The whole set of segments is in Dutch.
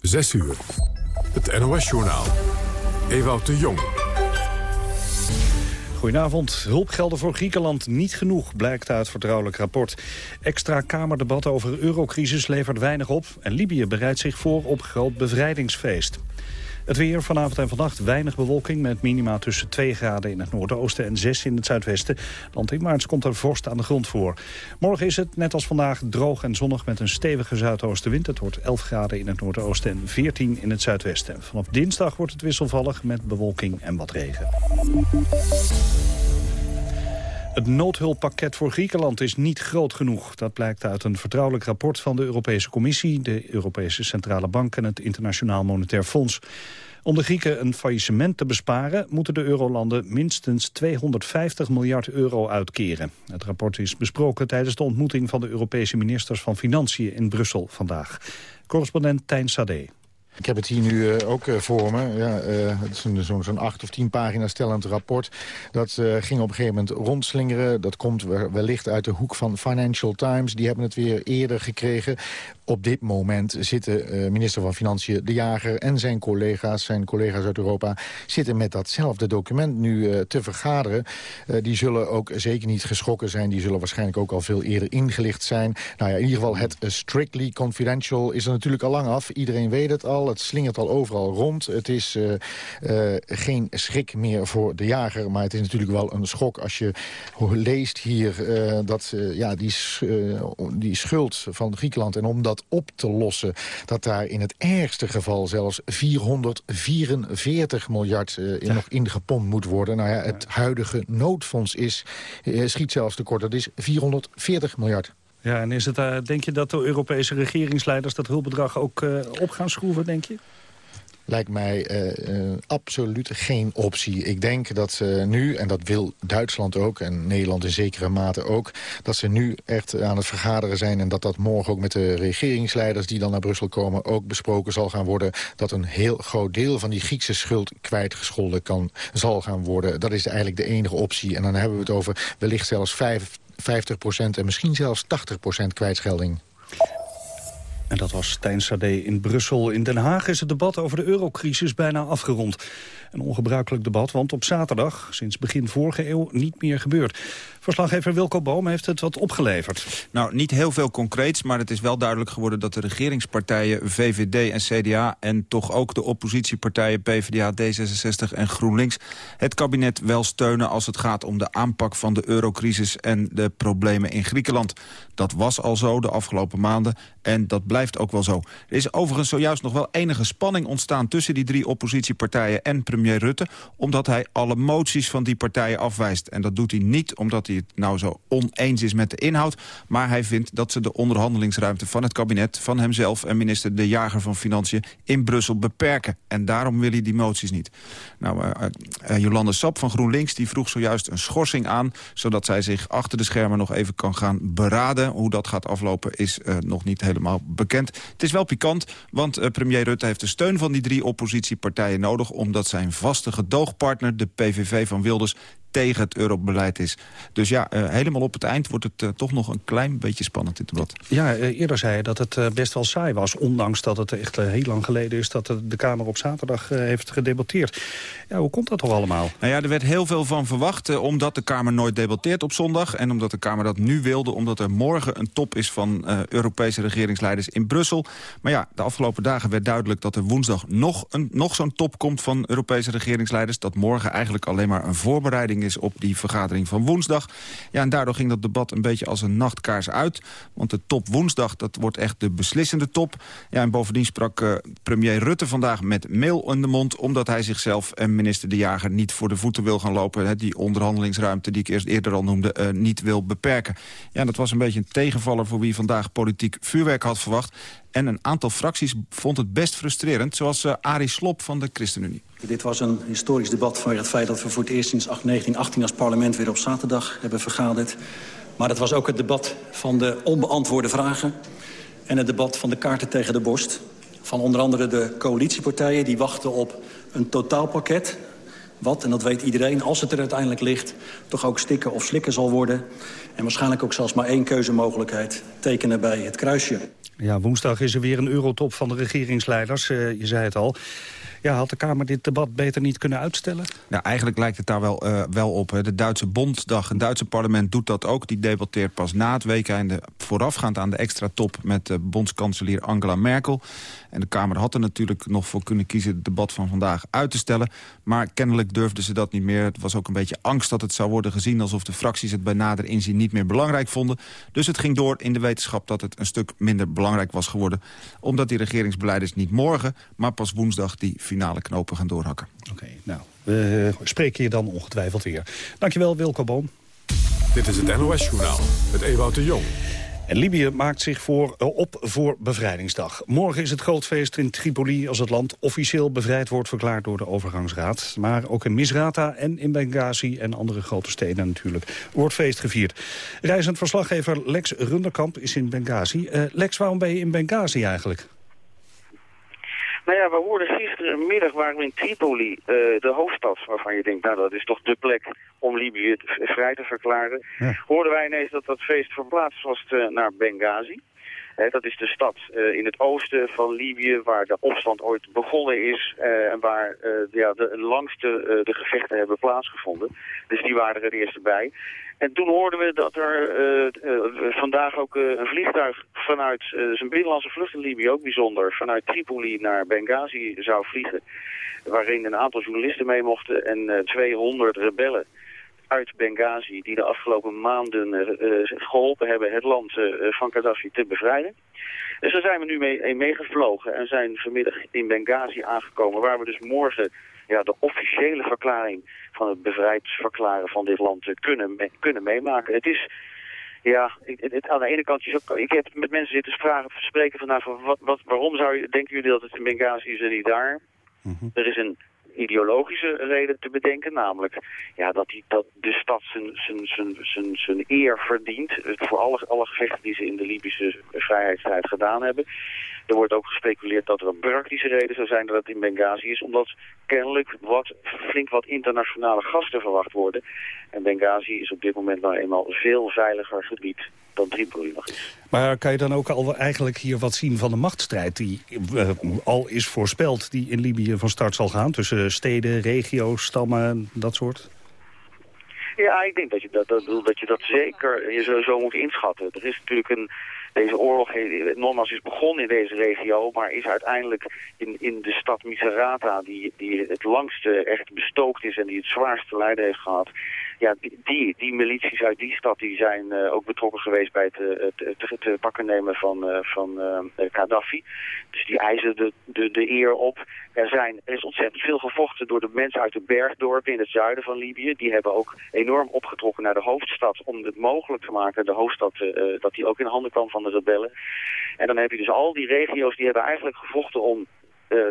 6 uur. Het NOS-journaal. Ewout de Jong. Goedenavond. Hulpgelden voor Griekenland niet genoeg, blijkt uit vertrouwelijk rapport. Extra Kamerdebat over eurocrisis levert weinig op... en Libië bereidt zich voor op groot bevrijdingsfeest. Het weer vanavond en vannacht weinig bewolking... met minima tussen 2 graden in het noordoosten en 6 in het zuidwesten. Landinwaarts komt er vorst aan de grond voor. Morgen is het, net als vandaag, droog en zonnig met een stevige zuidoostenwind. Het wordt 11 graden in het noordoosten en 14 in het zuidwesten. Vanaf dinsdag wordt het wisselvallig met bewolking en wat regen. Het noodhulppakket voor Griekenland is niet groot genoeg. Dat blijkt uit een vertrouwelijk rapport van de Europese Commissie... de Europese Centrale Bank en het Internationaal Monetair Fonds. Om de Grieken een faillissement te besparen... moeten de eurolanden minstens 250 miljard euro uitkeren. Het rapport is besproken tijdens de ontmoeting... van de Europese ministers van Financiën in Brussel vandaag. Correspondent Tijn Sade. Ik heb het hier nu uh, ook uh, voor me. Ja, uh, het is zo'n zo acht of tien pagina's stellend rapport. Dat ging op een gegeven moment rondslingeren. Dat komt wellicht uit de hoek van Financial Times. Die hebben het weer eerder gekregen. Op dit moment zitten minister van Financiën De Jager en zijn collega's, zijn collega's uit Europa, zitten met datzelfde document nu te vergaderen. die zullen ook zeker niet geschrokken zijn. Die zullen waarschijnlijk ook al veel eerder ingelicht zijn. Nou ja, in ieder geval het strictly confidential is er natuurlijk al lang af. Iedereen weet het al. Het slingert al overal rond. Het is uh, uh, geen schrik meer voor de jager. Maar het is natuurlijk wel een schok als je leest hier uh, dat ja, die, die schuld van Griekenland... en om dat op te lossen, dat daar in het ergste geval zelfs 444 miljard ja. nog ingepompt moet worden. Nou ja, het huidige noodfonds is, schiet zelfs tekort. Dat is 440 miljard. Ja, en is het, uh, denk je dat de Europese regeringsleiders dat hulpbedrag ook uh, op gaan schroeven, denk je? lijkt mij uh, absoluut geen optie. Ik denk dat ze nu, en dat wil Duitsland ook... en Nederland in zekere mate ook... dat ze nu echt aan het vergaderen zijn... en dat dat morgen ook met de regeringsleiders die dan naar Brussel komen... ook besproken zal gaan worden... dat een heel groot deel van die Griekse schuld kwijtgescholden kan, zal gaan worden. Dat is eigenlijk de enige optie. En dan hebben we het over wellicht zelfs vijf 50% en misschien zelfs 80% kwijtschelding. En dat was Stijn Sade in Brussel. In Den Haag is het debat over de eurocrisis bijna afgerond. Een ongebruikelijk debat, want op zaterdag, sinds begin vorige eeuw, niet meer gebeurd. Verslaggever Wilco Boom heeft het wat opgeleverd. Nou, niet heel veel concreets, maar het is wel duidelijk geworden... dat de regeringspartijen VVD en CDA... en toch ook de oppositiepartijen PvdA, D66 en GroenLinks... het kabinet wel steunen als het gaat om de aanpak van de eurocrisis... en de problemen in Griekenland. Dat was al zo de afgelopen maanden en dat blijft ook wel zo. Er is overigens zojuist nog wel enige spanning ontstaan... tussen die drie oppositiepartijen en premier Rutte... omdat hij alle moties van die partijen afwijst. En dat doet hij niet omdat hij het nou zo oneens is met de inhoud... maar hij vindt dat ze de onderhandelingsruimte van het kabinet... van hemzelf en minister De Jager van Financiën in Brussel beperken. En daarom wil hij die moties niet. Nou, uh, uh, Jolande Sap van GroenLinks die vroeg zojuist een schorsing aan... zodat zij zich achter de schermen nog even kan gaan beraden. Hoe dat gaat aflopen is nog niet helemaal bekend. Het is wel pikant, want premier Rutte heeft de steun van die drie oppositiepartijen nodig... omdat zijn vaste gedoogpartner, de PVV van Wilders tegen het eurobeleid is. Dus ja, uh, helemaal op het eind wordt het uh, toch nog een klein beetje spannend dit debat. Ja, uh, eerder zei je dat het best wel saai was. Ondanks dat het echt heel lang geleden is dat de Kamer op zaterdag heeft gedebatteerd. Ja, hoe komt dat toch allemaal? Nou ja, er werd heel veel van verwacht. omdat de Kamer nooit debatteert op zondag. En omdat de Kamer dat nu wilde. Omdat er morgen een top is van Europese regeringsleiders in Brussel. Maar ja, de afgelopen dagen werd duidelijk dat er woensdag nog, een, nog zo'n top komt van Europese regeringsleiders. Dat morgen eigenlijk alleen maar een voorbereiding is op die vergadering van woensdag. Ja, en daardoor ging dat debat een beetje als een nachtkaars uit. Want de top woensdag, dat wordt echt de beslissende top. Ja, en bovendien sprak uh, premier Rutte vandaag met mail in de mond... omdat hij zichzelf en minister De Jager niet voor de voeten wil gaan lopen. Hè, die onderhandelingsruimte die ik eerst eerder al noemde, uh, niet wil beperken. Ja, dat was een beetje een tegenvaller voor wie vandaag politiek vuurwerk had verwacht. En een aantal fracties vond het best frustrerend, zoals uh, Arie Slop van de ChristenUnie. Dit was een historisch debat vanwege het feit dat we voor het eerst sinds 1918 als parlement weer op zaterdag hebben vergaderd. Maar het was ook het debat van de onbeantwoorde vragen en het debat van de kaarten tegen de borst. Van onder andere de coalitiepartijen die wachten op een totaalpakket wat, en dat weet iedereen, als het er uiteindelijk ligt... toch ook stikken of slikken zal worden. En waarschijnlijk ook zelfs maar één keuzemogelijkheid. Tekenen bij het kruisje. Ja, woensdag is er weer een eurotop van de regeringsleiders. Uh, je zei het al. Ja, had de Kamer dit debat beter niet kunnen uitstellen? Nou, eigenlijk lijkt het daar wel, uh, wel op. Hè. De Duitse Bonddag, het Duitse parlement doet dat ook. Die debatteert pas na het weekende voorafgaand aan de extra top... met de bondskanselier Angela Merkel. En de Kamer had er natuurlijk nog voor kunnen kiezen... het debat van vandaag uit te stellen. Maar kennelijk durfden ze dat niet meer. Het was ook een beetje angst dat het zou worden gezien... alsof de fracties het bij nader inzien niet meer belangrijk vonden. Dus het ging door in de wetenschap dat het een stuk minder belangrijk was geworden. Omdat die regeringsbeleiders niet morgen, maar pas woensdag... die finale knopen gaan doorhakken. Oké, nou, we spreken je dan ongetwijfeld weer. Dankjewel, Wilco Boom. Dit is het NOS-journaal met Ewout de Jong. En Libië maakt zich voor, eh, op voor bevrijdingsdag. Morgen is het grootfeest in Tripoli als het land officieel bevrijd wordt verklaard door de overgangsraad. Maar ook in Misrata en in Benghazi en andere grote steden natuurlijk wordt feest gevierd. Reizend verslaggever Lex Runderkamp is in Benghazi. Uh, Lex, waarom ben je in Benghazi eigenlijk? Nou ja, we hoorden gisterenmiddag waren we in Tripoli, uh, de hoofdstad, waarvan je denkt, nou dat is toch de plek om Libië vrij te verklaren. Ja. Hoorden wij ineens dat dat feest verplaatst was uh, naar Benghazi. dat is de stad uh, in het oosten van Libië waar de opstand ooit begonnen is en waar ja, de langste de gevechten hebben plaatsgevonden. Dus die waren er het eerste bij. En toen hoorden we dat er uh, uh, vandaag ook uh, een vliegtuig vanuit zijn binnenlandse vlucht in Libië, ook bijzonder, vanuit Tripoli naar Benghazi zou vliegen. Waarin een aantal journalisten mee mochten en 200 rebellen uit Benghazi die de afgelopen maanden geholpen hebben het land van Gaddafi te bevrijden. Dus daar zijn we nu mee, meegevlogen en zijn vanmiddag in Benghazi aangekomen, waar we dus morgen ja, de officiële verklaring van het bevrijd verklaren van dit land kunnen, me kunnen meemaken. Het is, ja, het, aan de ene kant, is ook, ik heb met mensen zitten vragen, spreken van, nou, van wat, wat, waarom zou je, denken jullie dat het in Benghazi is en niet daar? Mhm. Er is een ideologische reden te bedenken. Namelijk ja, dat, die, dat de stad zijn, zijn, zijn, zijn, zijn eer verdient. Voor alle, alle gevechten die ze in de Libische vrijheidsstrijd gedaan hebben. Er wordt ook gespeculeerd dat er een praktische reden zou zijn dat het in Benghazi is. Omdat kennelijk wat, flink wat internationale gasten verwacht worden. En Benghazi is op dit moment nou eenmaal een veel veiliger gebied dan Tripoli nog is. Maar kan je dan ook al eigenlijk hier wat zien van de machtsstrijd... die uh, al is voorspeld, die in Libië van start zal gaan... tussen steden, regio's, stammen, dat soort? Ja, ik denk dat je dat, dat, dat, je dat zeker je zo, zo moet inschatten. Er is natuurlijk een deze oorlog, nogmaals, is begonnen in deze regio, maar is uiteindelijk in, in de stad Miserata, die, die het langste echt bestookt is en die het zwaarste lijden heeft gehad, ja, die, die milities uit die stad die zijn uh, ook betrokken geweest bij het, het, het, pakken nemen van, uh, van Gaddafi. Dus die eisen de, de, de eer op. Er, zijn, er is ontzettend veel gevochten door de mensen uit de bergdorpen in het zuiden van Libië. Die hebben ook enorm opgetrokken naar de hoofdstad om het mogelijk te maken, de hoofdstad, dat die ook in handen kwam van de rebellen. En dan heb je dus al die regio's die hebben eigenlijk gevochten om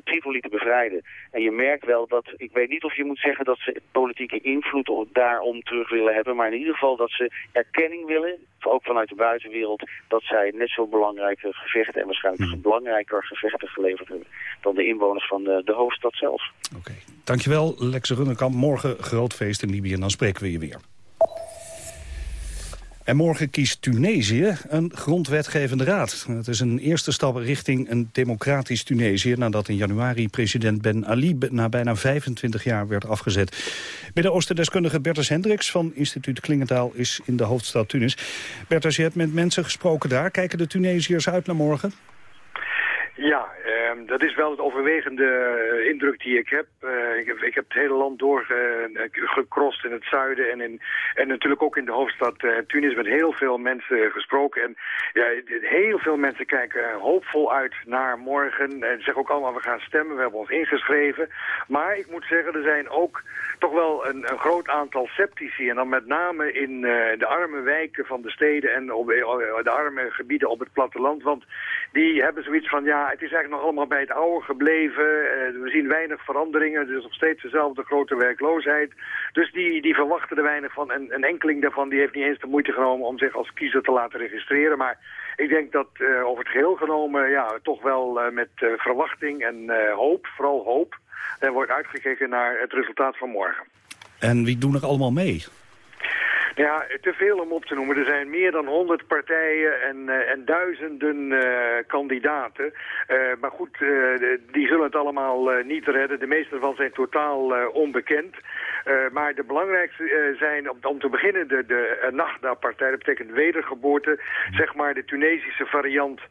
Tripoli te bevrijden. En je merkt wel dat, ik weet niet of je moet zeggen dat ze politieke invloed daarom terug willen hebben, maar in ieder geval dat ze erkenning willen, ook vanuit de buitenwereld, dat zij net zo belangrijke gevechten en waarschijnlijk hmm. belangrijker gevechten geleverd hebben dan de inwoners van de, de hoofdstad zelf. Oké, dankjewel Lex Runnekamp. Morgen groot feest in Libië en dan spreken we je weer. En morgen kiest Tunesië een grondwetgevende raad. Het is een eerste stap richting een democratisch Tunesië... nadat in januari president Ben Ali na bijna 25 jaar werd afgezet. Midden-Oosten-deskundige Bertus Hendricks van instituut Klingendaal... is in de hoofdstad Tunis. Bertus, je hebt met mensen gesproken daar. Kijken de Tunesiërs uit naar morgen? Ja, uh, dat is wel het overwegende uh, indruk die ik heb. Uh, ik heb. Ik heb het hele land doorgekrost in het zuiden en, in, en natuurlijk ook in de hoofdstad Tunis met heel veel mensen gesproken. En ja, heel veel mensen kijken hoopvol uit naar morgen en zeggen ook allemaal we gaan stemmen, we hebben ons ingeschreven. Maar ik moet zeggen, er zijn ook toch wel een, een groot aantal sceptici en dan met name in de arme wijken van de steden en op de arme gebieden op het platteland. Want die hebben zoiets van ja, het is eigenlijk nog allemaal bij het oude gebleven. Uh, we zien weinig veranderingen, dus nog steeds dezelfde grote werkloosheid. Dus die, die verwachten er weinig van. En een enkeling daarvan die heeft niet eens de moeite genomen om zich als kiezer te laten registreren. Maar ik denk dat over het geheel genomen ja, toch wel met verwachting en hoop, vooral hoop, wordt uitgekeken naar het resultaat van morgen. En wie doen er allemaal mee? Ja, te veel om op te noemen. Er zijn meer dan honderd partijen en, uh, en duizenden uh, kandidaten. Uh, maar goed, die zullen het allemaal niet redden. De meeste ervan zijn totaal onbekend. maar de belangrijkste zijn, om, te beginnen, de, de Nagda-partij. Dat betekent wedergeboorte. Zeg maar de Tunesische variant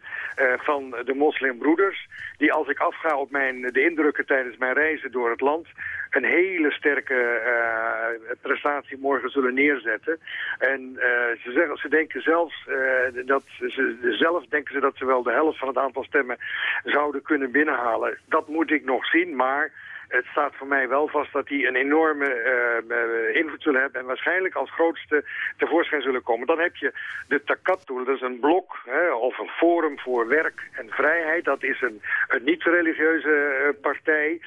van de moslimbroeders. Die als ik afga op mijn, de indrukken tijdens mijn reizen door het land een hele sterke prestatie morgen zullen neerzetten. En uh, ze, zeggen, ze denken zelfs uh, dat ze zelf denken ze dat ze wel de helft van het aantal stemmen zouden kunnen binnenhalen. Dat moet ik nog zien, maar het staat voor mij wel vast dat die een enorme uh, invloed zullen hebben... en waarschijnlijk als grootste tevoorschijn zullen komen. Dan heb je de Takattoel, dat is een blok hè, of een forum voor werk en vrijheid. Dat is een, een niet-religieuze partij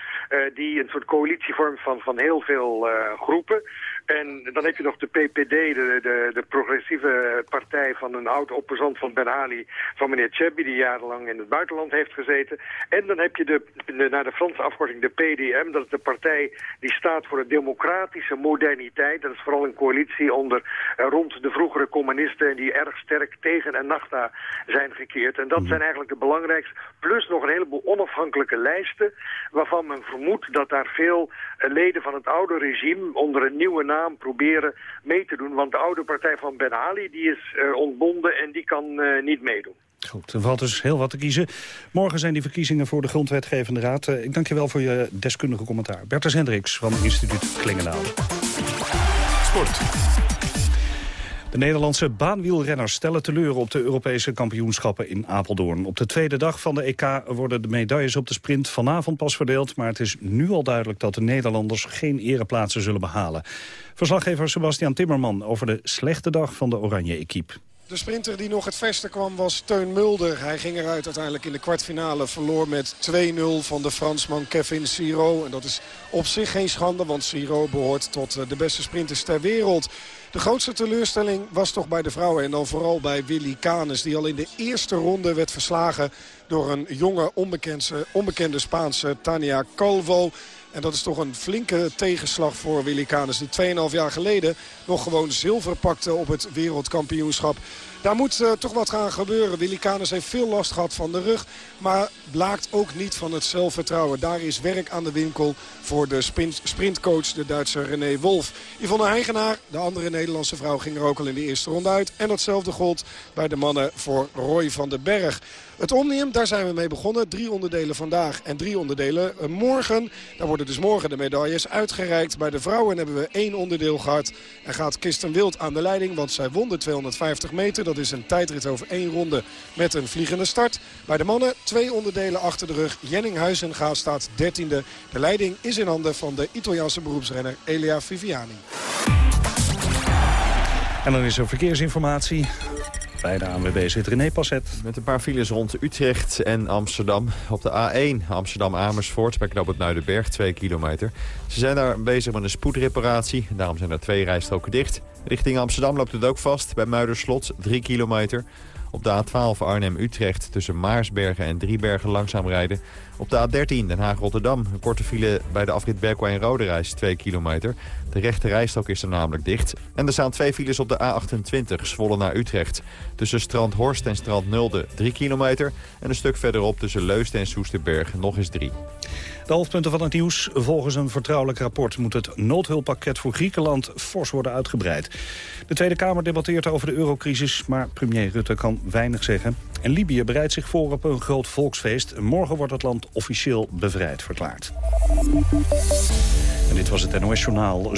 die een soort coalitie vormt van, van heel veel groepen... En dan heb je nog de PPD, de, de, de progressieve partij van een oud-opposant van Ben Ali, van meneer Chebbi, die jarenlang in het buitenland heeft gezeten. En dan heb je de, de, naar de Franse afkorting de PDM, dat is de partij die staat voor de democratische moderniteit. Dat is vooral een coalitie onder, eh, rond de vroegere communisten die erg sterk tegen en nachta zijn gekeerd. En dat mhm. zijn eigenlijk de belangrijkste, plus nog een heleboel onafhankelijke lijsten, waarvan men vermoedt dat daar veel eh, leden van het oude regime onder een nieuwe naam proberen mee te doen. Want de oude partij van Ben Ali die is uh, ontbonden en die kan uh, niet meedoen. Goed, er valt dus heel wat te kiezen. Morgen zijn die verkiezingen voor de Grondwetgevende Raad. Uh, ik dank je wel voor je deskundige commentaar. Bertus Hendricks van het instituut Klingendaal. Sport. De Nederlandse baanwielrenners stellen teleur op de Europese kampioenschappen in Apeldoorn. Op de tweede dag van de EK worden de medailles op de sprint vanavond pas verdeeld. Maar het is nu al duidelijk dat de Nederlanders geen ereplaatsen zullen behalen. Verslaggever Sebastian Timmerman over de slechte dag van de oranje equipe. De sprinter die nog het verste kwam was Teun Mulder. Hij ging eruit uiteindelijk in de kwartfinale. Verloor met 2-0 van de Fransman Kevin Siro. En dat is op zich geen schande, want Siro behoort tot eh, de beste sprinters ter wereld. De grootste teleurstelling was toch bij de vrouwen. En dan vooral bij Willy Canes. Die al in de eerste ronde werd verslagen door een jonge onbekende, onbekende Spaanse Tania Calvo. En dat is toch een flinke tegenslag voor Willy Canes. Die 2,5 jaar geleden nog gewoon zilver pakte op het wereldkampioenschap. Daar moet uh, toch wat gaan gebeuren. Willy Canes heeft veel last gehad van de rug. Maar blaakt ook niet van het zelfvertrouwen. Daar is werk aan de winkel voor de sprint, sprintcoach, de Duitse René Wolf. Yvonne Heigenaar, de andere Nederlandse vrouw, ging er ook al in de eerste ronde uit. En datzelfde gold bij de mannen voor Roy van den Berg. Het Omnium, daar zijn we mee begonnen. Drie onderdelen vandaag en drie onderdelen eh, morgen. Daar worden dus morgen de medailles uitgereikt. Bij de vrouwen hebben we één onderdeel gehad. En gaat Kirsten Wild aan de leiding, want zij won de 250 meter. Dat is een tijdrit over één ronde met een vliegende start. Bij de mannen twee onderdelen achter de rug. Jenning Huizenga staat dertiende. De leiding is in handen van de Italiaanse beroepsrenner Elia Viviani. En dan is er verkeersinformatie. Bij de ANWB zit René Passet. Met een paar files rond Utrecht en Amsterdam. Op de A1 Amsterdam-Amersfoort bij Knoop het Nuidenberg, 2 kilometer. Ze zijn daar bezig met een spoedreparatie. Daarom zijn er twee rijstroken dicht. Richting Amsterdam loopt het ook vast bij Muiderslot, 3 kilometer. Op de A12 Arnhem-Utrecht tussen Maarsbergen en Driebergen langzaam rijden. Op de A13 Den Haag-Rotterdam een korte file bij de afrit Berkwijn Rode reis 2 kilometer. De rechte rijstok is er namelijk dicht. En er staan twee files op de A28 Zwolle naar Utrecht. Tussen Strand Horst en Strand Nulde 3 kilometer. En een stuk verderop tussen Leusden en Soesterberg nog eens 3. De hoofdpunten van het nieuws. Volgens een vertrouwelijk rapport moet het noodhulppakket voor Griekenland fors worden uitgebreid. De Tweede Kamer debatteert over de eurocrisis, maar premier Rutte kan weinig zeggen. En Libië bereidt zich voor op een groot volksfeest. Morgen wordt het land officieel bevrijd verklaard. En dit was het NOS Journaal.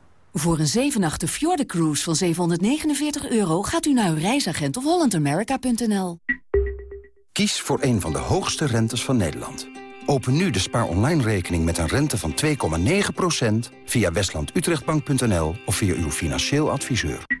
Voor een 7 nachten Cruise van 749 euro gaat u naar uw reisagent of hollandamerica.nl. Kies voor een van de hoogste rentes van Nederland. Open nu de spaar online rekening met een rente van 2,9% via westlandutrechtbank.nl of via uw financieel adviseur.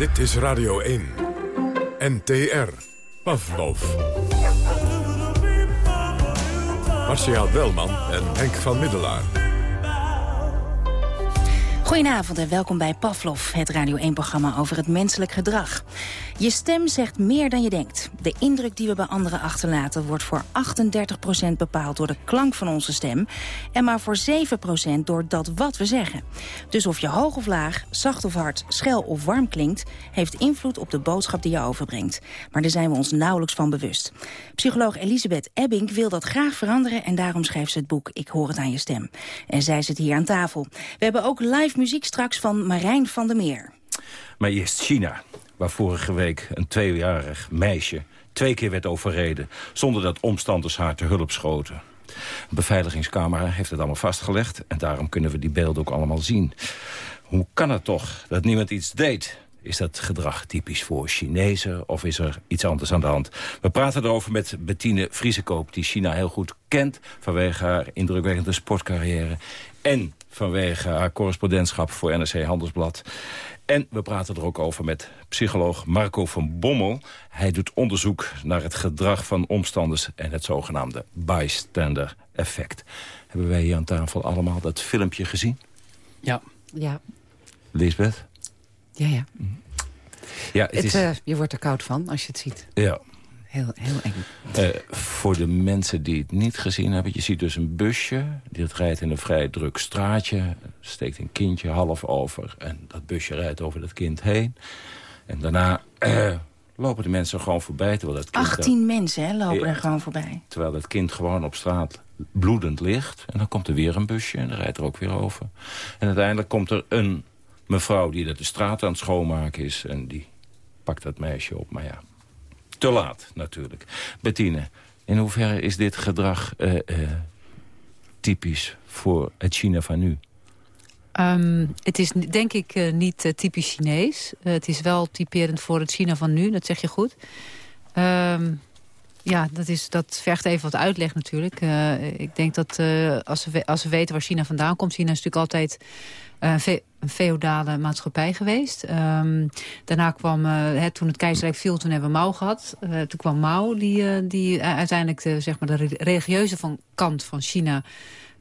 Dit is Radio 1. NTR. Pavlov. Marcia Welman en Henk van Middelaar. Goedenavond en welkom bij Pavlov, het Radio 1-programma over het menselijk gedrag. Je stem zegt meer dan je denkt. De indruk die we bij anderen achterlaten wordt voor 38% bepaald door de klank van onze stem... en maar voor 7% door dat wat we zeggen. Dus of je hoog of laag, zacht of hard, schel of warm klinkt... heeft invloed op de boodschap die je overbrengt. Maar daar zijn we ons nauwelijks van bewust. Psycholoog Elisabeth Ebbing wil dat graag veranderen... en daarom schreef ze het boek Ik hoor het aan je stem. En zij zit hier aan tafel. We hebben ook live muziek straks van Marijn van der Meer. Maar eerst China, waar vorige week een tweejarig meisje twee keer werd overreden... zonder dat omstanders haar te hulp schoten. Een beveiligingscamera heeft het allemaal vastgelegd... en daarom kunnen we die beelden ook allemaal zien. Hoe kan het toch dat niemand iets deed? Is dat gedrag typisch voor Chinezen of is er iets anders aan de hand? We praten erover met Bettine Vriesekoop, die China heel goed kent... vanwege haar indrukwekkende sportcarrière... en vanwege haar correspondentschap voor NRC Handelsblad. En we praten er ook over met psycholoog Marco van Bommel. Hij doet onderzoek naar het gedrag van omstanders... en het zogenaamde bystander effect. Hebben wij hier aan tafel allemaal dat filmpje gezien? Ja. Ja. Lisbeth? Ja, ja. ja het, het is... uh, je wordt er koud van als je het ziet. Ja. Heel, heel eng. Uh, voor de mensen die het niet gezien hebben... je ziet dus een busje, dit rijdt in een vrij druk straatje... steekt een kindje half over en dat busje rijdt over dat kind heen. En daarna uh, lopen de mensen gewoon voorbij. Terwijl dat kind 18 mensen hè, lopen er gewoon voorbij. Terwijl dat kind gewoon op straat bloedend ligt. En dan komt er weer een busje en dan rijdt er ook weer over. En uiteindelijk komt er een mevrouw die dat de straat aan het schoonmaken is... en die pakt dat meisje op, maar ja te laat natuurlijk. Bettine, in hoeverre is dit gedrag uh, uh, typisch voor het China van nu? Um, het is denk ik uh, niet typisch Chinees. het is wel typerend voor het China van nu, dat zeg je goed. Um, ja, dat, is, dat vergt even wat uitleg natuurlijk. ik denk dat als, we, als we weten waar China vandaan komt... China is natuurlijk altijd een feodale maatschappij geweest. Um, daarna kwam, uh, toen het keizerrijk viel, toen hebben we Mao gehad. Uh, toen kwam Mao, die, uh, die uiteindelijk de, zeg maar de religieuze van, kant van China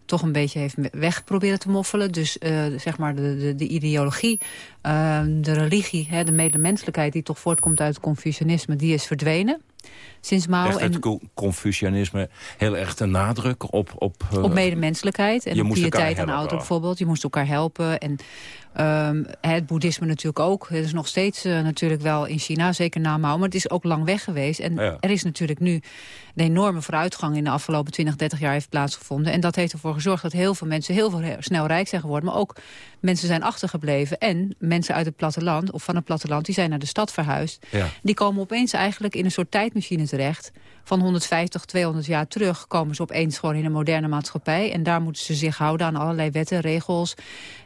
toch een beetje heeft weg proberen te moffelen. Dus zeg maar de, de, de ideologie, ehm, de religie, de medemenselijkheid... die toch voortkomt uit het Confucianisme, die is verdwenen sinds Mao. Legt het en... Confucianisme heel erg de nadruk op... Op, op medemenselijkheid en op tijd aan de auto bijvoorbeeld. Je moest elkaar helpen en um, het boeddhisme natuurlijk ook. Het is nog steeds uh, natuurlijk wel in China, zeker na Mao. Maar het is ook lang weg geweest. En ja. er is natuurlijk nu een enorme vooruitgang... in de afgelopen 20, 30 jaar heeft plaatsgevonden. En dat heeft ervoor gezorgd dat heel veel mensen heel veel snel rijk zijn geworden. Maar ook mensen zijn achtergebleven. En mensen uit het platteland, of van het platteland, die zijn naar de stad verhuisd. Ja. Die komen opeens eigenlijk in een soort tijdmachine terecht. Van 150, 200 jaar terug komen ze opeens gewoon in een moderne maatschappij. En daar moeten ze zich houden aan allerlei wetten, regels.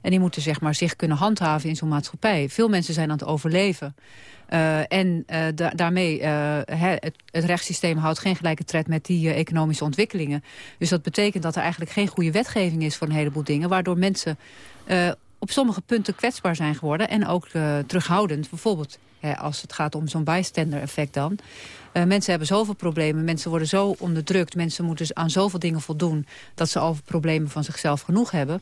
En die moeten zeg maar, zich kunnen handhaven in zo'n maatschappij. Veel mensen zijn aan het overleven. en daarmee, het, het, rechtssysteem houdt geen gelijke tred met die economische ontwikkelingen. Dus dat betekent dat er eigenlijk geen goede wetgeving is voor een heleboel dingen. Waardoor mensen op sommige punten kwetsbaar zijn geworden en ook terughoudend. Bijvoorbeeld als het gaat om zo'n bystander effect dan. Uh, mensen hebben zoveel problemen, mensen worden zo onderdrukt... mensen moeten aan zoveel dingen voldoen... dat ze al problemen van zichzelf genoeg hebben.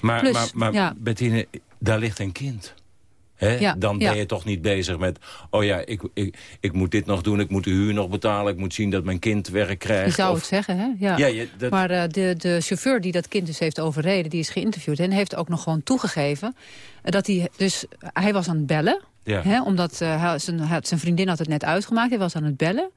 Maar, Plus, maar, maar ja. Bettine, daar ligt een kind. Ja, dan ben je toch niet bezig met... oh ja, ik, ik, ik moet dit nog doen, ik moet de huur nog betalen... ik moet zien dat mijn kind werk krijgt. Je zou het zeggen, hè? Ja. ja dat... Maar uh, de, de chauffeur die dat kind dus heeft overreden... die is geïnterviewd en heeft ook nog gewoon toegegeven... dat hij dus... hij was aan het bellen ja. omdat uh, zijn, zijn, vriendin had het net uitgemaakt. Hij was aan het bellen.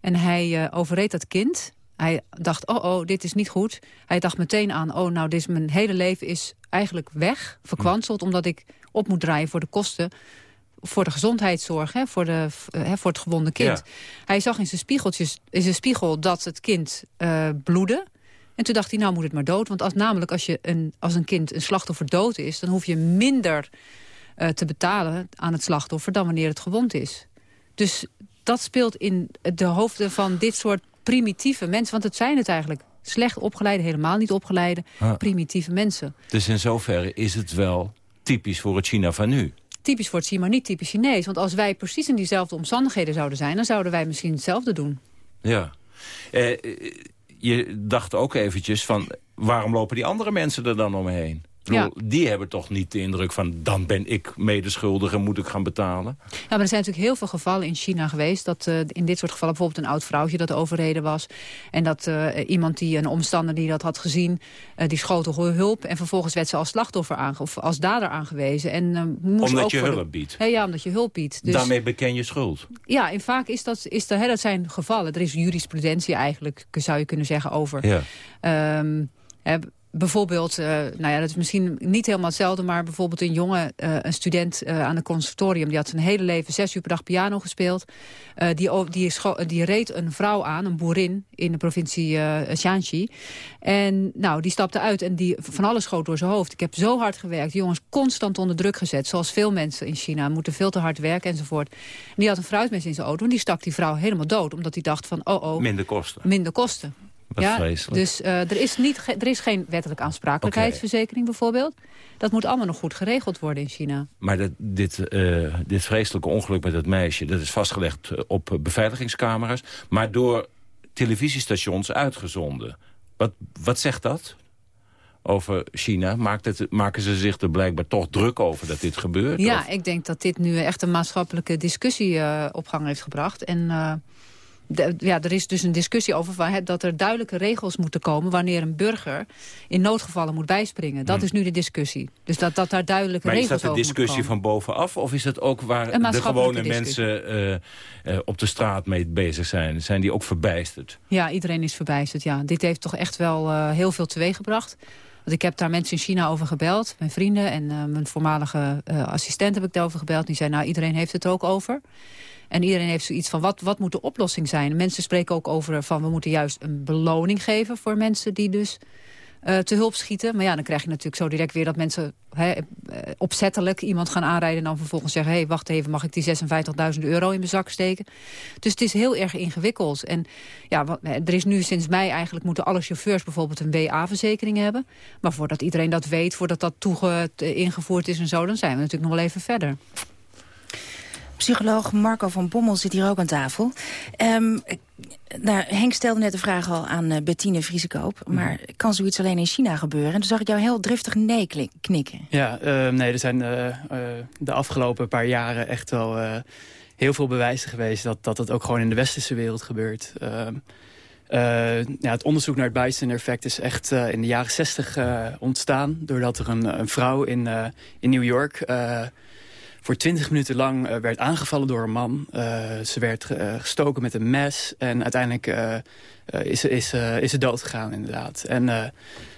En hij uh, overreed dat kind. Hij dacht, oh, oh, dit is niet goed. Hij dacht meteen aan, oh, nou, dit is, mijn hele leven is eigenlijk weg, verkwanseld... omdat ik op moet draaien voor de kosten voor de gezondheidszorg, hè, voor, de, uh, voor het gewonde kind. Hij zag in zijn, spiegeltjes, in zijn spiegel dat het kind uh, bloedde. En toen dacht hij, nou moet het maar dood. Want als, namelijk als, je een, als een kind een slachtoffer dood is... dan hoef je minder uh, te betalen aan het slachtoffer... dan wanneer het gewond is. Dus dat speelt in de hoofden van dit soort primitieve mensen. Want het zijn het eigenlijk. Slecht opgeleide, helemaal niet opgeleide, ah. primitieve mensen. Dus in zoverre is het wel typisch voor het China van nu? Typisch voor het China, maar niet typisch Chinees. Want als wij precies in diezelfde omstandigheden zouden zijn... dan zouden wij misschien hetzelfde doen. Ja. Eh, je dacht ook eventjes van... waarom lopen die andere mensen er dan omheen? Ja. Die hebben toch niet de indruk van... dan ben ik medeschuldig en moet ik gaan betalen? Ja, maar er zijn natuurlijk heel veel gevallen in China geweest... dat uh, in dit soort gevallen bijvoorbeeld een oud vrouwtje dat overreden was... en dat uh, iemand die, een omstander die dat had gezien... Uh, die schoot hulp en vervolgens werd ze als slachtoffer aange of als dader aangewezen. En, moest omdat ook je hulp biedt? Ja, ja, omdat je hulp biedt. Dus... Daarmee beken je schuld? Ja, in vaak is dat, is dat, hè, dat zijn gevallen. Er is jurisprudentie eigenlijk, zou je kunnen zeggen, over... Ja. Um, bijvoorbeeld, uh, nou ja, dat is misschien niet helemaal hetzelfde... maar bijvoorbeeld een jonge, uh, een student uh, aan het conservatorium... die had zijn hele leven zes uur per dag piano gespeeld. die, die, die reed een vrouw aan, een boerin, in de provincie Shanxi. En nou, die stapte uit en die van alles schoot door zijn hoofd. Ik heb zo hard gewerkt, die jongens constant onder druk gezet... zoals veel mensen in China, moeten veel te hard werken enzovoort. En die had een fruitmes in zijn auto en die stak die vrouw helemaal dood... omdat hij dacht van, oh oh... Minder kosten. Minder kosten ja, Dus uh, er, is niet, er is geen wettelijke aansprakelijkheidsverzekering bijvoorbeeld. Dat moet allemaal nog goed geregeld worden in China. Maar dat, dit, uh, dit vreselijke ongeluk met het meisje... dat is vastgelegd eh, op beveiligingscamera's... maar door televisiestations uitgezonden. Wat, wat zegt dat? over China. Maakt het, maken ze zich er blijkbaar toch druk over dat dit gebeurt? Ja, ik denk dat dit nu echt een maatschappelijke discussie uh, op gang heeft gebracht. En uh, ja, er is dus een discussie over van, dat er duidelijke regels moeten komen... wanneer een burger in noodgevallen moet bijspringen. Dat hmm. is nu de discussie. Dus dat, dat daar duidelijke regels over Maar is dat de discussie van bovenaf? Of is dat ook waar de gewone mensen uh, uh, op de straat mee bezig zijn? Zijn die ook verbijsterd? Ja, iedereen is verbijsterd, ja. Dit heeft toch echt wel uh, heel veel teweeggebracht. Want ik heb daar mensen in China over gebeld, mijn vrienden... en mijn voormalige assistent heb ik daarover gebeld. Die zei, nou, iedereen heeft het ook over. En iedereen heeft zoiets van, wat, wat moet de oplossing zijn? Mensen spreken ook over van, we moeten juist een beloning geven... voor mensen die dus uh, te hulp schieten. Maar ja, dan krijg je natuurlijk zo direct weer dat mensen he, uh, opzettelijk iemand gaan aanrijden... en dan vervolgens zeggen, hé, hey, wacht even, mag ik die 56.000 euro in mijn zak steken? Dus het is heel erg ingewikkeld. En ja, er is nu sinds mei eigenlijk moeten alle chauffeurs bijvoorbeeld een WA-verzekering hebben. Maar voordat iedereen dat weet, voordat dat toege, ingevoerd is en zo... dan zijn we natuurlijk nog wel even verder. Psycholoog Marco van Bommel zit hier ook aan tafel. Um, nou, Henk stelde net de vraag al aan uh, Bettine Vriesekoop. Mhm. Maar kan zoiets alleen in China gebeuren? En toen zag ik jou heel driftig nee knikken. Ja, uh, nee, er zijn uh, de afgelopen paar jaren echt wel heel veel bewijzen geweest... dat, dat het ook gewoon in de westerse wereld gebeurt. Ehm, ja, het onderzoek naar het bystander effect is echt in de jaren zestig ontstaan... doordat er een, een vrouw in, in New York voor twintig minuten lang uh, werd aangevallen door een man. Uh, ze werd uh, gestoken met een mes en uiteindelijk is, is, is ze dood gegaan inderdaad. En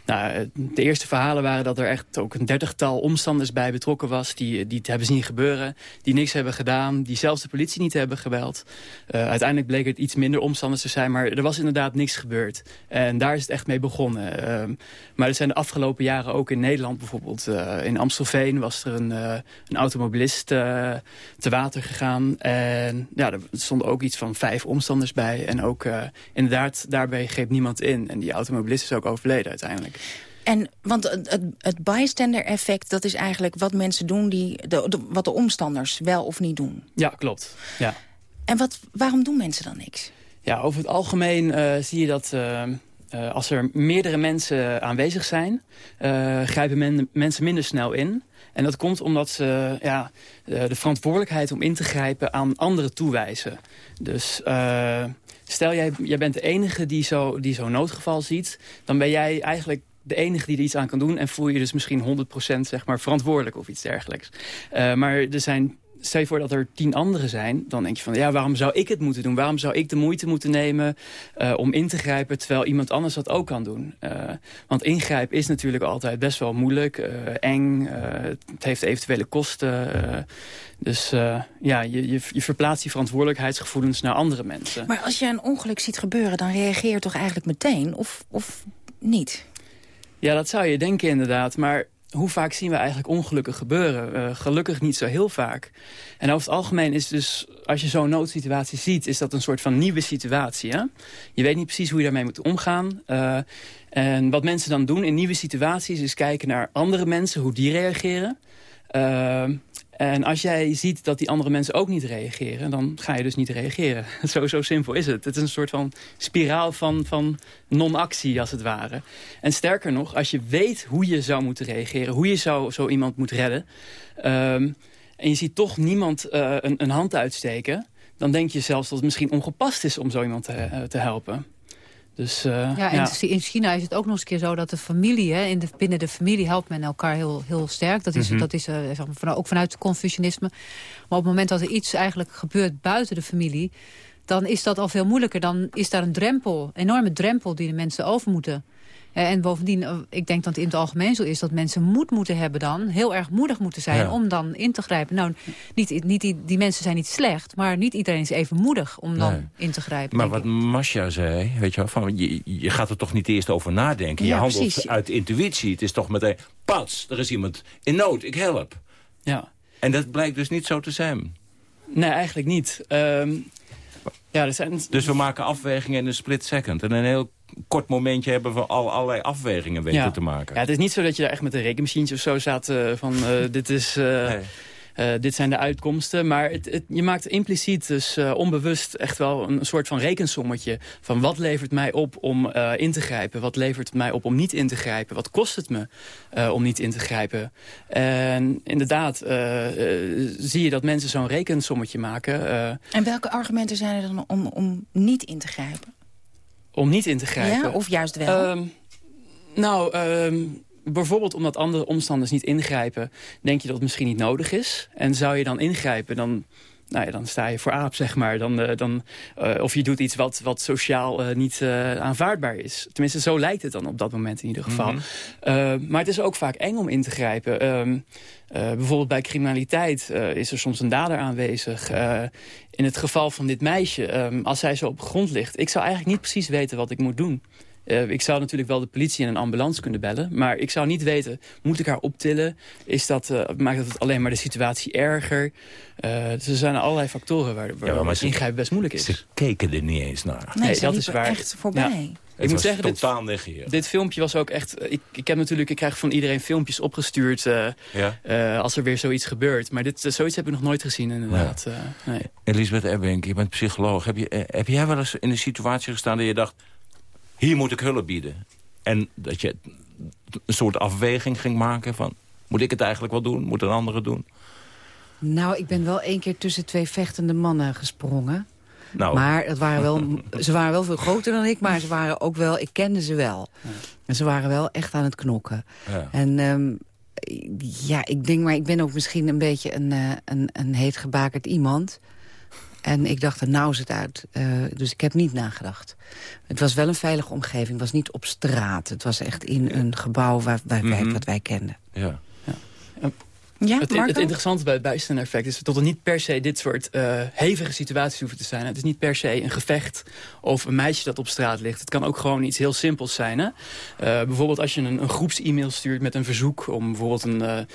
nou, de eerste verhalen waren dat er echt ook een dertigtal omstanders bij betrokken was. Die, die het hebben zien gebeuren, die niks hebben gedaan, die zelfs de politie niet hebben gebeld. Uh, uiteindelijk bleek het iets minder omstanders te zijn, maar er was inderdaad niks gebeurd. En daar is het echt mee begonnen. Uh, maar er zijn de afgelopen jaren ook in Nederland bijvoorbeeld, uh, in Amstelveen was er een, een automobilist te water gegaan. En ja, er stonden ook iets van vijf omstanders bij. En ook inderdaad, daarbij greep niemand in. En die automobilist is ook overleden uiteindelijk. En, want het, het bystander effect, dat is eigenlijk wat mensen doen... Die, de, wat de omstanders wel of niet doen. Ja, klopt. Ja. En wat, waarom doen mensen dan niks? Ja, over het algemeen uh, zie je dat... Uh, uh, als er meerdere mensen aanwezig zijn, grijpen men, mensen minder snel in. En dat komt omdat ze ja, de verantwoordelijkheid om in te grijpen aan anderen toewijzen. Dus stel jij, jij bent de enige die zo'n die zo noodgeval ziet... dan ben jij eigenlijk de enige die er iets aan kan doen... en voel je dus misschien 100% zeg maar, verantwoordelijk of iets dergelijks. Uh, maar er zijn stel je voor dat er tien anderen zijn, dan denk je van... ja, waarom zou ik het moeten doen? Waarom zou ik de moeite moeten nemen uh, om in te grijpen... terwijl iemand anders dat ook kan doen? Uh, want ingrijpen is natuurlijk altijd best wel moeilijk, eng. het heeft eventuele kosten. dus ja, je, je, je verplaatst die verantwoordelijkheidsgevoelens naar andere mensen. Maar als je een ongeluk ziet gebeuren, dan reageer je toch eigenlijk meteen? Of, of niet? Ja, dat zou je denken inderdaad. Maar hoe vaak zien we eigenlijk ongelukken gebeuren? Uh, gelukkig niet zo heel vaak. En over het algemeen is dus, als je zo'n noodsituatie ziet... is dat een soort van nieuwe situatie. Hè? Je weet niet precies hoe je daarmee moet omgaan. Uh, en wat mensen dan doen in nieuwe situaties... is kijken naar andere mensen, hoe die reageren. Uh, en als jij ziet dat die andere mensen ook niet reageren... dan ga je dus niet reageren. Zo, zo simpel is het. Het is een soort van spiraal van, van non-actie, als het ware. En sterker nog, als je weet hoe je zou moeten reageren... hoe je zo, zo iemand moet redden... Um, en je ziet toch niemand uh, een, een hand uitsteken... dan denk je zelfs dat het misschien ongepast is om zo iemand te, uh, te helpen. Dus, uh, ja, en ja. in China is het ook nog eens een keer zo dat de familie, hè, in de, binnen de familie helpt men elkaar heel, heel sterk. Dat is, mm -hmm. dat is uh, ook vanuit het Confucianisme. Maar op het moment dat er iets eigenlijk gebeurt buiten de familie, dan is dat al veel moeilijker. Dan is daar een drempel, een enorme drempel die de mensen over moeten. Uh, en bovendien, uh, ik denk dat het in het algemeen zo is... dat mensen moed moeten hebben dan, heel erg moedig moeten zijn... Ja. om dan in te grijpen. Nou, niet, niet, die, die mensen zijn niet slecht... maar niet iedereen is even moedig om dan nee. in te grijpen. Maar wat Masha zei, weet je wel, van, je, je gaat er toch niet eerst over nadenken. Je ja, handelt precies. uit intuïtie. Het is toch meteen, pats, er is iemand in nood, ik help. Ja. En dat blijkt dus niet zo te zijn. Nee, eigenlijk niet. Um, ja, er zijn... Dus we maken afwegingen in een split second. En een heel kort momentje hebben we al allerlei afwegingen weten ja. te maken. Ja, het is niet zo dat je daar echt met een rekenmachientje of zo staat uh, van uh, dit is... Uh, nee. Uh, dit zijn de uitkomsten. Maar het, het, je maakt impliciet, dus uh, onbewust, echt wel een soort van rekensommetje. Van wat levert mij op om uh, in te grijpen? Wat levert het mij op om niet in te grijpen? Wat kost het me om niet in te grijpen? En inderdaad, zie je dat mensen zo'n rekensommetje maken. en welke argumenten zijn er dan om, om niet in te grijpen? Om niet in te grijpen? Ja, of juist wel? Um, nou... Um, bijvoorbeeld omdat andere omstanders niet ingrijpen... denk je dat het misschien niet nodig is. En zou je dan ingrijpen, dan, nou ja, dan sta je voor aap, zeg maar. Dan, uh, dan, uh, of je doet iets wat, wat sociaal uh, niet aanvaardbaar is. Tenminste, zo lijkt het dan op dat moment in ieder geval. Mm -hmm. maar het is ook vaak eng om in te grijpen. Um, bijvoorbeeld bij criminaliteit is er soms een dader aanwezig. in het geval van dit meisje, um, als zij zo op de grond ligt... ik zou eigenlijk niet precies weten wat ik moet doen. Uh, ik zou natuurlijk wel de politie en een ambulance kunnen bellen. Maar ik zou niet weten, moet ik haar optillen? Is dat, uh, maakt dat het alleen maar de situatie erger? Uh, dus er zijn allerlei factoren waar, waar ja, maar ingrijpen best moeilijk is. Ze keken er niet eens naar. Nee, nee dat is waar. echt voorbij. Ja. Ik moet zeggen, totaal dit, dit filmpje was ook echt... Ik, ik heb natuurlijk, ik krijg van iedereen filmpjes opgestuurd... Uh, ja. uh, als er weer zoiets gebeurt. Maar dit, uh, zoiets heb ik nog nooit gezien, inderdaad. Ja. nee. Elisabeth Ebbink, je bent psycholoog. Heb, je, heb jij wel eens in een situatie gestaan dat je dacht hier moet ik hulp bieden. En dat je een soort afweging ging maken van... moet ik het eigenlijk wel doen, moet een andere het doen? Nou, ik ben wel één keer tussen twee vechtende mannen gesprongen. Nou. Maar het waren wel, ze waren wel veel groter dan ik, maar ze waren ook wel, ik kende ze wel. Ja. En ze waren wel echt aan het knokken. Ja. En um, ja, ik denk maar, ik ben ook misschien een beetje een, uh, een, een heet gebakerd iemand. En ik dacht, nou is het uit. Uh, dus ik heb niet nagedacht. Het was wel een veilige omgeving. Het was niet op straat. Het was echt in een gebouw waar, waar wij, mhm. wat wij kenden. Ja. ja. Ja, het, het, interessante bij het bijstander-effect is dat het niet per se dit soort uh, hevige situaties hoeven te zijn. Het is niet per se een gevecht of een meisje dat op straat ligt. Het kan ook gewoon iets heel simpels zijn. Hè? Uh, bijvoorbeeld als je een, een groeps-e-mail stuurt met een verzoek om bijvoorbeeld een...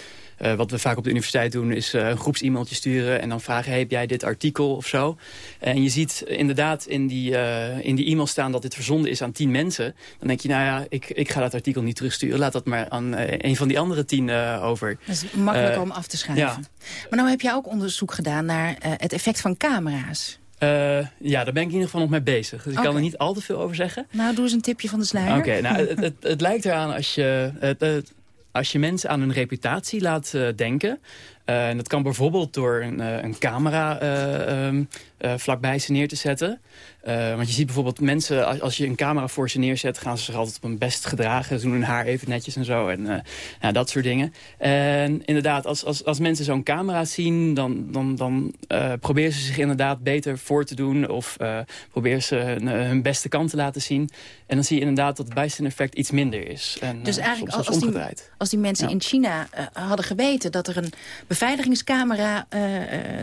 Uh, uh, wat we vaak op de universiteit doen is uh, een groeps-e-mailtje sturen... en dan vragen, hey, heb jij dit artikel of zo? En je ziet inderdaad in die, uh, in die e-mail staan dat dit verzonden is aan tien mensen. Dan denk je, nou ja, ik, ik ga dat artikel niet terugsturen. Laat dat maar aan een van die andere tien over. Dat is makkelijk om af te schrijven. Ja. Maar nou heb jij ook onderzoek gedaan naar het effect van camera's. Uh, ja, daar ben ik in ieder geval nog mee bezig. Dus ik kan er niet al te veel over zeggen. Nou, doe eens een tipje van de sluier. Oké, nou, het, het, het, lijkt eraan als je... Het, als je mensen aan hun reputatie laat uh, denken... Uh, en dat kan bijvoorbeeld door een, uh, een camera um, vlakbij ze neer te zetten. Uh, want je ziet bijvoorbeeld mensen, als, als, je een camera voor ze neerzet... gaan ze zich altijd op hun best gedragen. Ze doen hun haar even netjes en zo. En uh, ja, dat soort dingen. En inderdaad, als, als, als mensen zo'n camera zien... dan, dan, dan uh, proberen ze zich inderdaad beter voor te doen... of proberen ze hun, hun, beste kant te laten zien. En dan zie je inderdaad dat het bijstand effect iets minder is. En, dus eigenlijk als, die, als die mensen in China hadden geweten... dat er een beveiligingscamera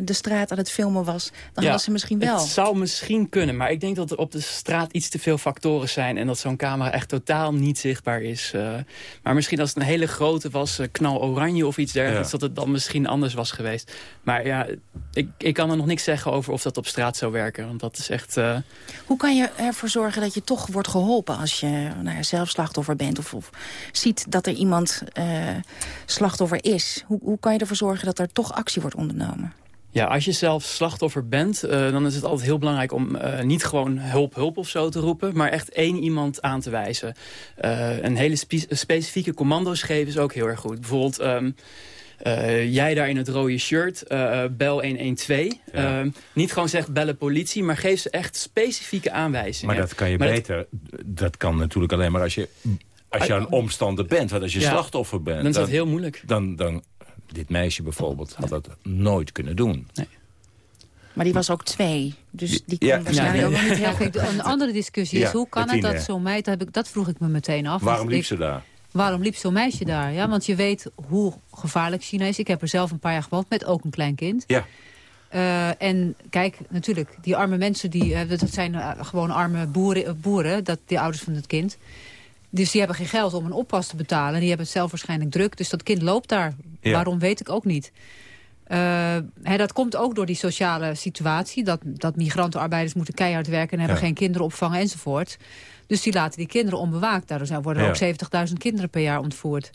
de straat aan het filmen was... dan ja, hadden ze misschien wel... Het zou misschien kunnen, maar ik denk dat er op de straat iets te veel factoren zijn... en dat zo'n camera echt totaal niet zichtbaar is. Uh, maar misschien als het een hele grote was, uh, knal oranje of iets dergelijks... dat het dan misschien anders was geweest. Maar ja, ik, ik kan er nog niks zeggen over of dat op straat zou werken. Want dat is echt... Uh... Hoe kan je ervoor zorgen dat je toch wordt geholpen... als je nou ja, zelf slachtoffer bent of, of ziet dat er iemand slachtoffer is? Hoe, hoe kan je ervoor zorgen dat er toch actie wordt ondernomen? Ja, als je zelf slachtoffer bent, uh, dan is het altijd heel belangrijk om uh, niet gewoon hulp, hulp of zo te roepen, maar echt één iemand aan te wijzen. Uh, een hele spe specifieke commando's geven is ook heel erg goed. Bijvoorbeeld, um, jij daar in het rode shirt, bel 112. Ja. Ehm, niet gewoon zeg bellen politie, maar geef ze echt specifieke aanwijzingen. Maar dat kan je beter, dat... dat kan natuurlijk alleen maar als je als je een omstander bent, want als je ja, slachtoffer bent... Dan is dat heel moeilijk. Dan, dan dit meisje bijvoorbeeld had dat nooit kunnen doen. Nee. Maar die was ook twee. Dus die kon ja, waarschijnlijk ook niet heel goed. Een andere discussie is, hoe kan het dat zo'n meid... Dat, heb ik, dat vroeg ik me meteen af. Waarom liep ze daar? Waarom liep zo'n meisje daar? Ja, want je weet hoe gevaarlijk China is. Ik heb er zelf een paar jaar gewoond met ook een klein kind. Ja. Uh, en kijk, natuurlijk, die arme mensen, die, uh, dat zijn uh, gewoon arme boeren, boeren dat, die ouders van het kind. Dus die hebben geen geld om een oppas te betalen. Die hebben het zelf waarschijnlijk druk. Dus dat kind loopt daar. Waarom weet ik ook niet. Uh, dat komt ook door die sociale situatie. Dat, dat migrantenarbeiders moeten keihard werken... en hebben geen kinderen opvangen enzovoort. Dus die laten die kinderen onbewaakt. Daardoor worden er ook 70.000 kinderen per jaar ontvoerd.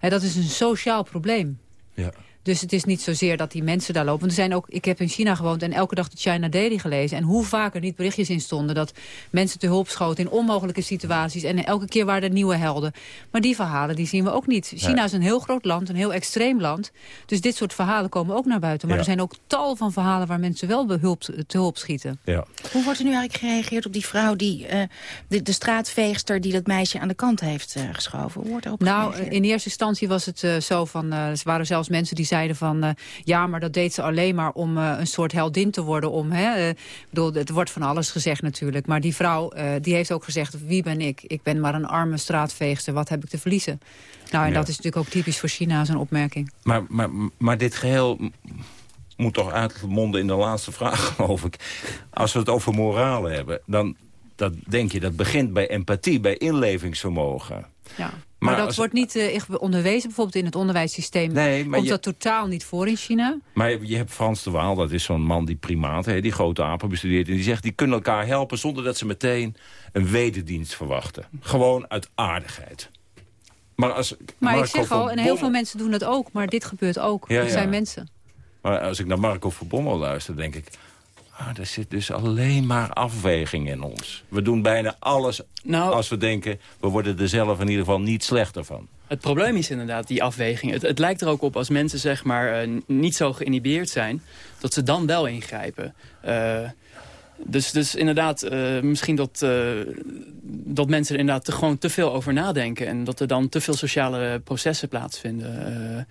Ja. dat is een sociaal probleem. Ja. Dus het is niet zozeer dat die mensen daar lopen. Want er zijn ook, ik heb in China gewoond en elke dag de China Daily gelezen. En hoe vaak er niet berichtjes in stonden dat mensen te hulp schoten in onmogelijke situaties. En elke keer waren er nieuwe helden. Maar die verhalen die zien we ook niet. China is een heel groot land, een heel extreem land. Dus dit soort verhalen komen ook naar buiten. Maar er zijn ook tal van verhalen waar mensen wel behulp, te hulp schieten. Ja. Hoe wordt er nu eigenlijk gereageerd op die vrouw, die, uh, de, de, straatveegster die dat meisje aan de kant heeft uh, geschoven? Hoe wordt er nou, in eerste instantie was het uh, zo van, er waren zelfs mensen die zeiden van... Uh, ja, maar dat deed ze alleen maar om uh, een soort heldin te worden. Om, hè, uh, bedoel, het wordt van alles gezegd natuurlijk. Maar die vrouw die heeft ook gezegd, wie ben ik? Ik ben maar een arme straatveegster, wat heb ik te verliezen? Nou, en ja. dat is natuurlijk ook typisch voor China, zo'n opmerking. Maar, maar, maar dit geheel moet toch uitmonden in de laatste vraag, geloof ik. Als we het over moralen hebben, dan dat denk je, dat begint bij empathie, bij inlevingsvermogen. Ja. Maar, dat wordt niet uh, echt onderwezen, bijvoorbeeld in het onderwijssysteem. Nee, maar komt dat totaal niet voor in China? Maar je hebt Frans de Waal, dat is zo'n man die primaten, die grote apen bestudeert. En die zegt, die kunnen elkaar helpen zonder dat ze meteen een wederdienst verwachten. Gewoon uit aardigheid. Maar, als maar ik zeg al, en heel veel mensen doen dat ook, maar dit gebeurt ook. Ja, er zijn mensen. Maar als ik naar Marco Verbommel luister, denk ik... Ah, er zit dus alleen maar afweging in ons. We doen bijna alles nou, als we denken... we worden er zelf in ieder geval niet slechter van. Het probleem is inderdaad die afweging. Het, het lijkt er ook op als mensen zeg maar, uh, niet zo geïnhibeerd zijn... dat ze dan wel ingrijpen. Uh, dus, dus inderdaad, uh, misschien dat, dat mensen er inderdaad te, gewoon te veel over nadenken. En dat er dan te veel sociale processen plaatsvinden. Uh,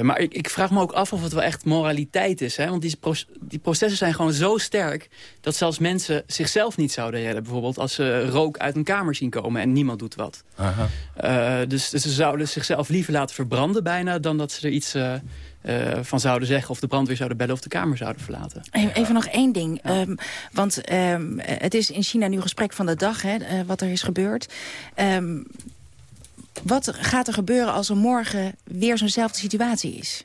maar ik, ik, vraag me ook af of het wel echt moraliteit is. Hè? Want die, die, processen zijn gewoon zo sterk... dat zelfs mensen zichzelf niet zouden redden. Bijvoorbeeld als ze rook uit een kamer zien komen en niemand doet wat. Aha. Uh, dus, dus, ze zouden zichzelf liever laten verbranden bijna... dan dat ze er iets uh, van zouden zeggen... of de brandweer zouden bellen of de kamer zouden verlaten. Even nog één ding. Um, want um, het is in China nu gesprek van de dag... Hè, wat er is gebeurd. Um, wat gaat er gebeuren als er morgen weer zo'nzelfde situatie is?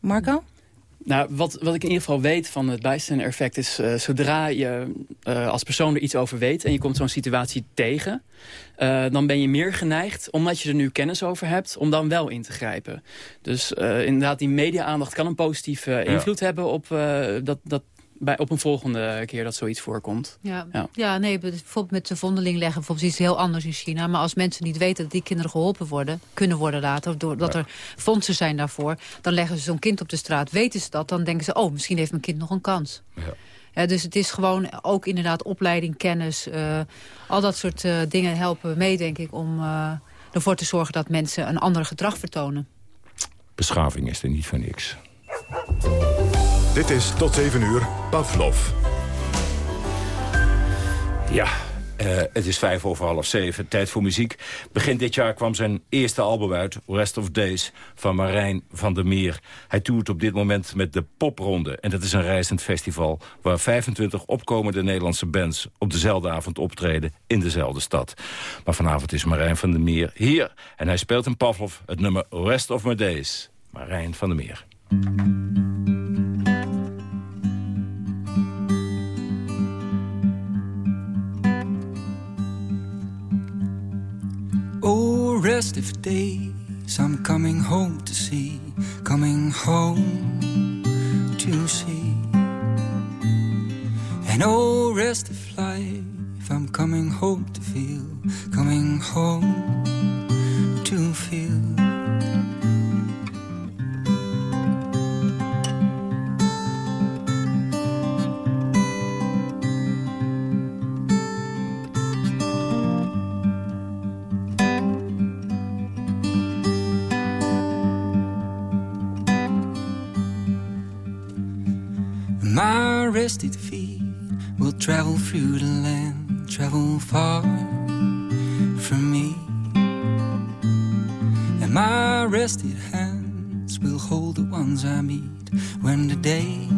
Marco? Nou, wat, wat ik in ieder geval weet van het bijstander effect is... Uh, zodra je uh, als persoon er iets over weet en je komt zo'n situatie tegen... Uh, dan ben je meer geneigd, omdat je er nu kennis over hebt... om dan wel in te grijpen. Dus inderdaad, die media-aandacht kan een positieve invloed hebben... op dat, dat bij, op een volgende keer dat zoiets voorkomt. Ja, ja. nee, bijvoorbeeld met de vondeling leggen bijvoorbeeld iets heel anders in China. Maar als mensen niet weten dat die kinderen geholpen worden, kunnen worden later, doordat er fondsen zijn daarvoor, dan leggen ze zo'n kind op de straat. Weten ze dat, dan denken ze, oh, misschien heeft mijn kind nog een kans. Ja. Ja, dus het is gewoon ook inderdaad opleiding, kennis, uh, al dat soort uh, dingen helpen mee, denk ik, om uh, ervoor te zorgen dat mensen een ander gedrag vertonen. Beschaving is er niet voor niks. Dit is tot 7 uur Pavlov. Ja, uh, het is vijf over half zeven, tijd voor muziek. Begin dit jaar kwam zijn eerste album uit, Rest of Days, van Marijn van der Meer. Hij toert op dit moment met de Popronde. En dat is een reizend festival waar 25 opkomende Nederlandse bands... op dezelfde avond optreden in dezelfde stad. Maar vanavond is Marijn van der Meer hier. En hij speelt in Pavlov het nummer Rest of My Days. Marijn van der Meer. Oh, rest of days, I'm coming home to see, coming home to see. And oh, rest of life, I'm coming home to feel, coming home to feel. Rested feet will travel through the land, travel far from me. And my rested hands will hold the ones I meet when the days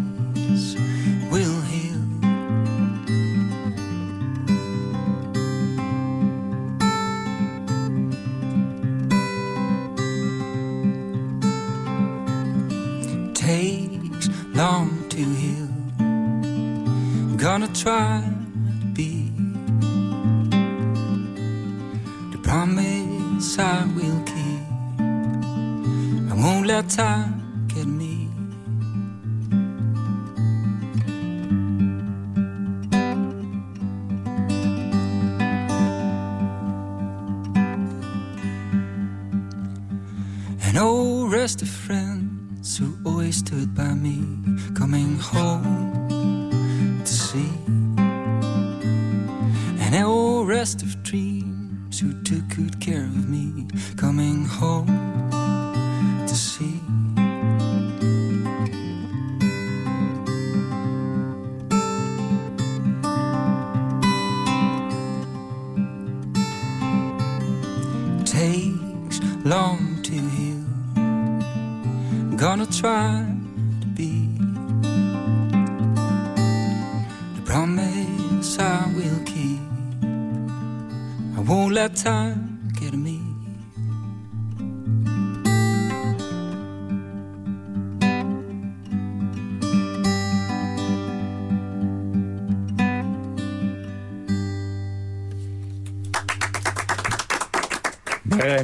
long to heal. I'm gonna try to be the promise I will keep. I won't let time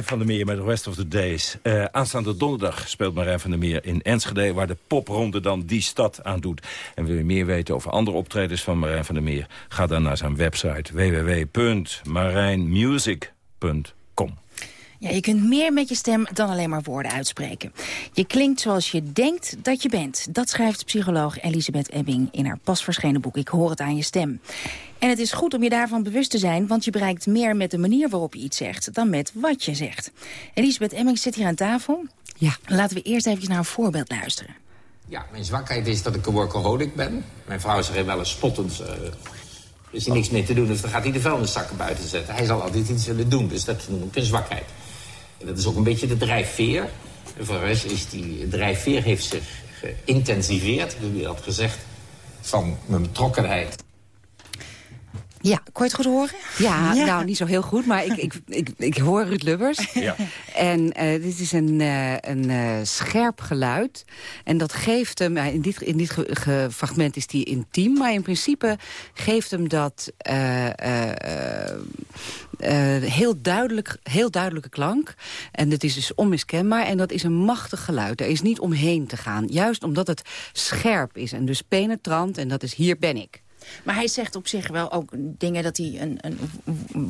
van der Meer met The Rest of the Days. Uh, aanstaande donderdag speelt Marijn van der Meer in Enschede... waar de popronde dan die stad aan doet. En wil je meer weten over andere optredens van Marijn van der Meer... ga dan naar zijn website www.marijnmusic.com. Ja, je kunt meer met je stem dan alleen maar woorden uitspreken. Je klinkt zoals je denkt dat je bent. Dat schrijft psycholoog Elisabeth Ebbing in haar pas verschenen boek Ik hoor het aan je stem. En het is goed om je daarvan bewust te zijn... want je bereikt meer met de manier waarop je iets zegt... dan met wat je zegt. Elisabeth Ebbing zit hier aan tafel. Ja. Laten we eerst even naar een voorbeeld luisteren. Ja, mijn zwakheid is dat ik een workaholic ben. Mijn vrouw zegt wel eens spottend... Uh, is er niks meer te doen, dus dan gaat hij de vuilniszakken buiten zetten. Hij zal altijd iets willen doen, dus dat noem ik een zwakheid. Dat is ook een beetje de drijfveer. En voor de rest is die drijfveer heeft zich geïntensiveerd, ik heb had gezegd, van mijn betrokkenheid ja, kon je het goed horen? Ja, nou niet zo heel goed, maar ik, ik, ik, ik hoor Ruud Lubbers. Ja. En uh, dit is een, uh, een uh, scherp geluid. En dat geeft hem, in dit, in dit fragment is die intiem... maar in principe geeft hem dat heel, duidelijk, heel duidelijke klank. En het is dus onmiskenbaar en dat is een machtig geluid. Er is niet omheen te gaan, juist omdat het scherp is en dus penetrant. En dat is hier ben ik. Maar hij zegt op zich wel ook dingen dat hij een, een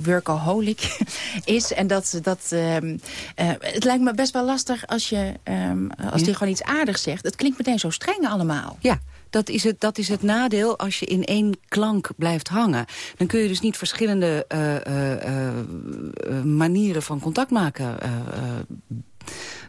workaholic is. En dat, dat um, uh, het lijkt me best wel lastig als je um, als hij gewoon iets aardigs zegt. Het klinkt meteen zo streng allemaal. Ja, dat is, het, dat is het nadeel als je in één klank blijft hangen. Dan kun je dus niet verschillende uh, uh, manieren van contact maken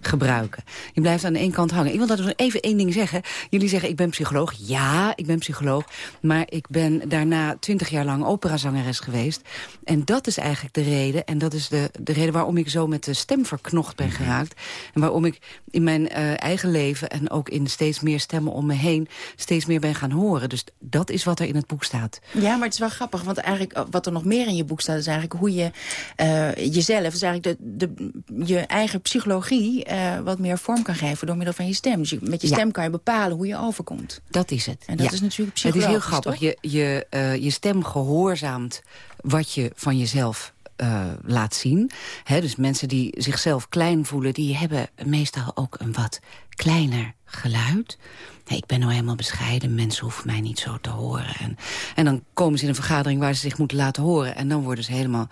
gebruiken. Je blijft aan de ene kant hangen. Ik wil dat nog even één ding zeggen. Jullie zeggen, ik ben psycholoog. Ja, ik ben psycholoog. Maar ik ben daarna twintig jaar lang operazangeres geweest. En dat is eigenlijk de reden. En dat is de, de reden waarom ik zo met de stem verknocht ben geraakt. En waarom ik in mijn uh, eigen leven en ook in steeds meer stemmen om me heen... steeds meer ben gaan horen. Dus dat is wat er in het boek staat. Ja, maar het is wel grappig. Want eigenlijk eh, wat er nog meer in je boek staat... is eigenlijk hoe je uh, jezelf, is eigenlijk de, de, je eigen psychologie uh, wat meer vorm kan geven door middel van je stem. Dus je, met je stem kan je bepalen hoe je overkomt. Dat is het. En dat is natuurlijk psychologisch, Het is heel grappig. Je, je, uh, je stem gehoorzaamt wat je van jezelf uh, laat zien. He, dus mensen die zichzelf klein voelen... die hebben meestal ook een wat kleiner geluid. Nee, ik ben nou helemaal bescheiden, mensen hoeven mij niet zo te horen. En, en dan komen ze in een vergadering waar ze zich moeten laten horen... en dan worden ze helemaal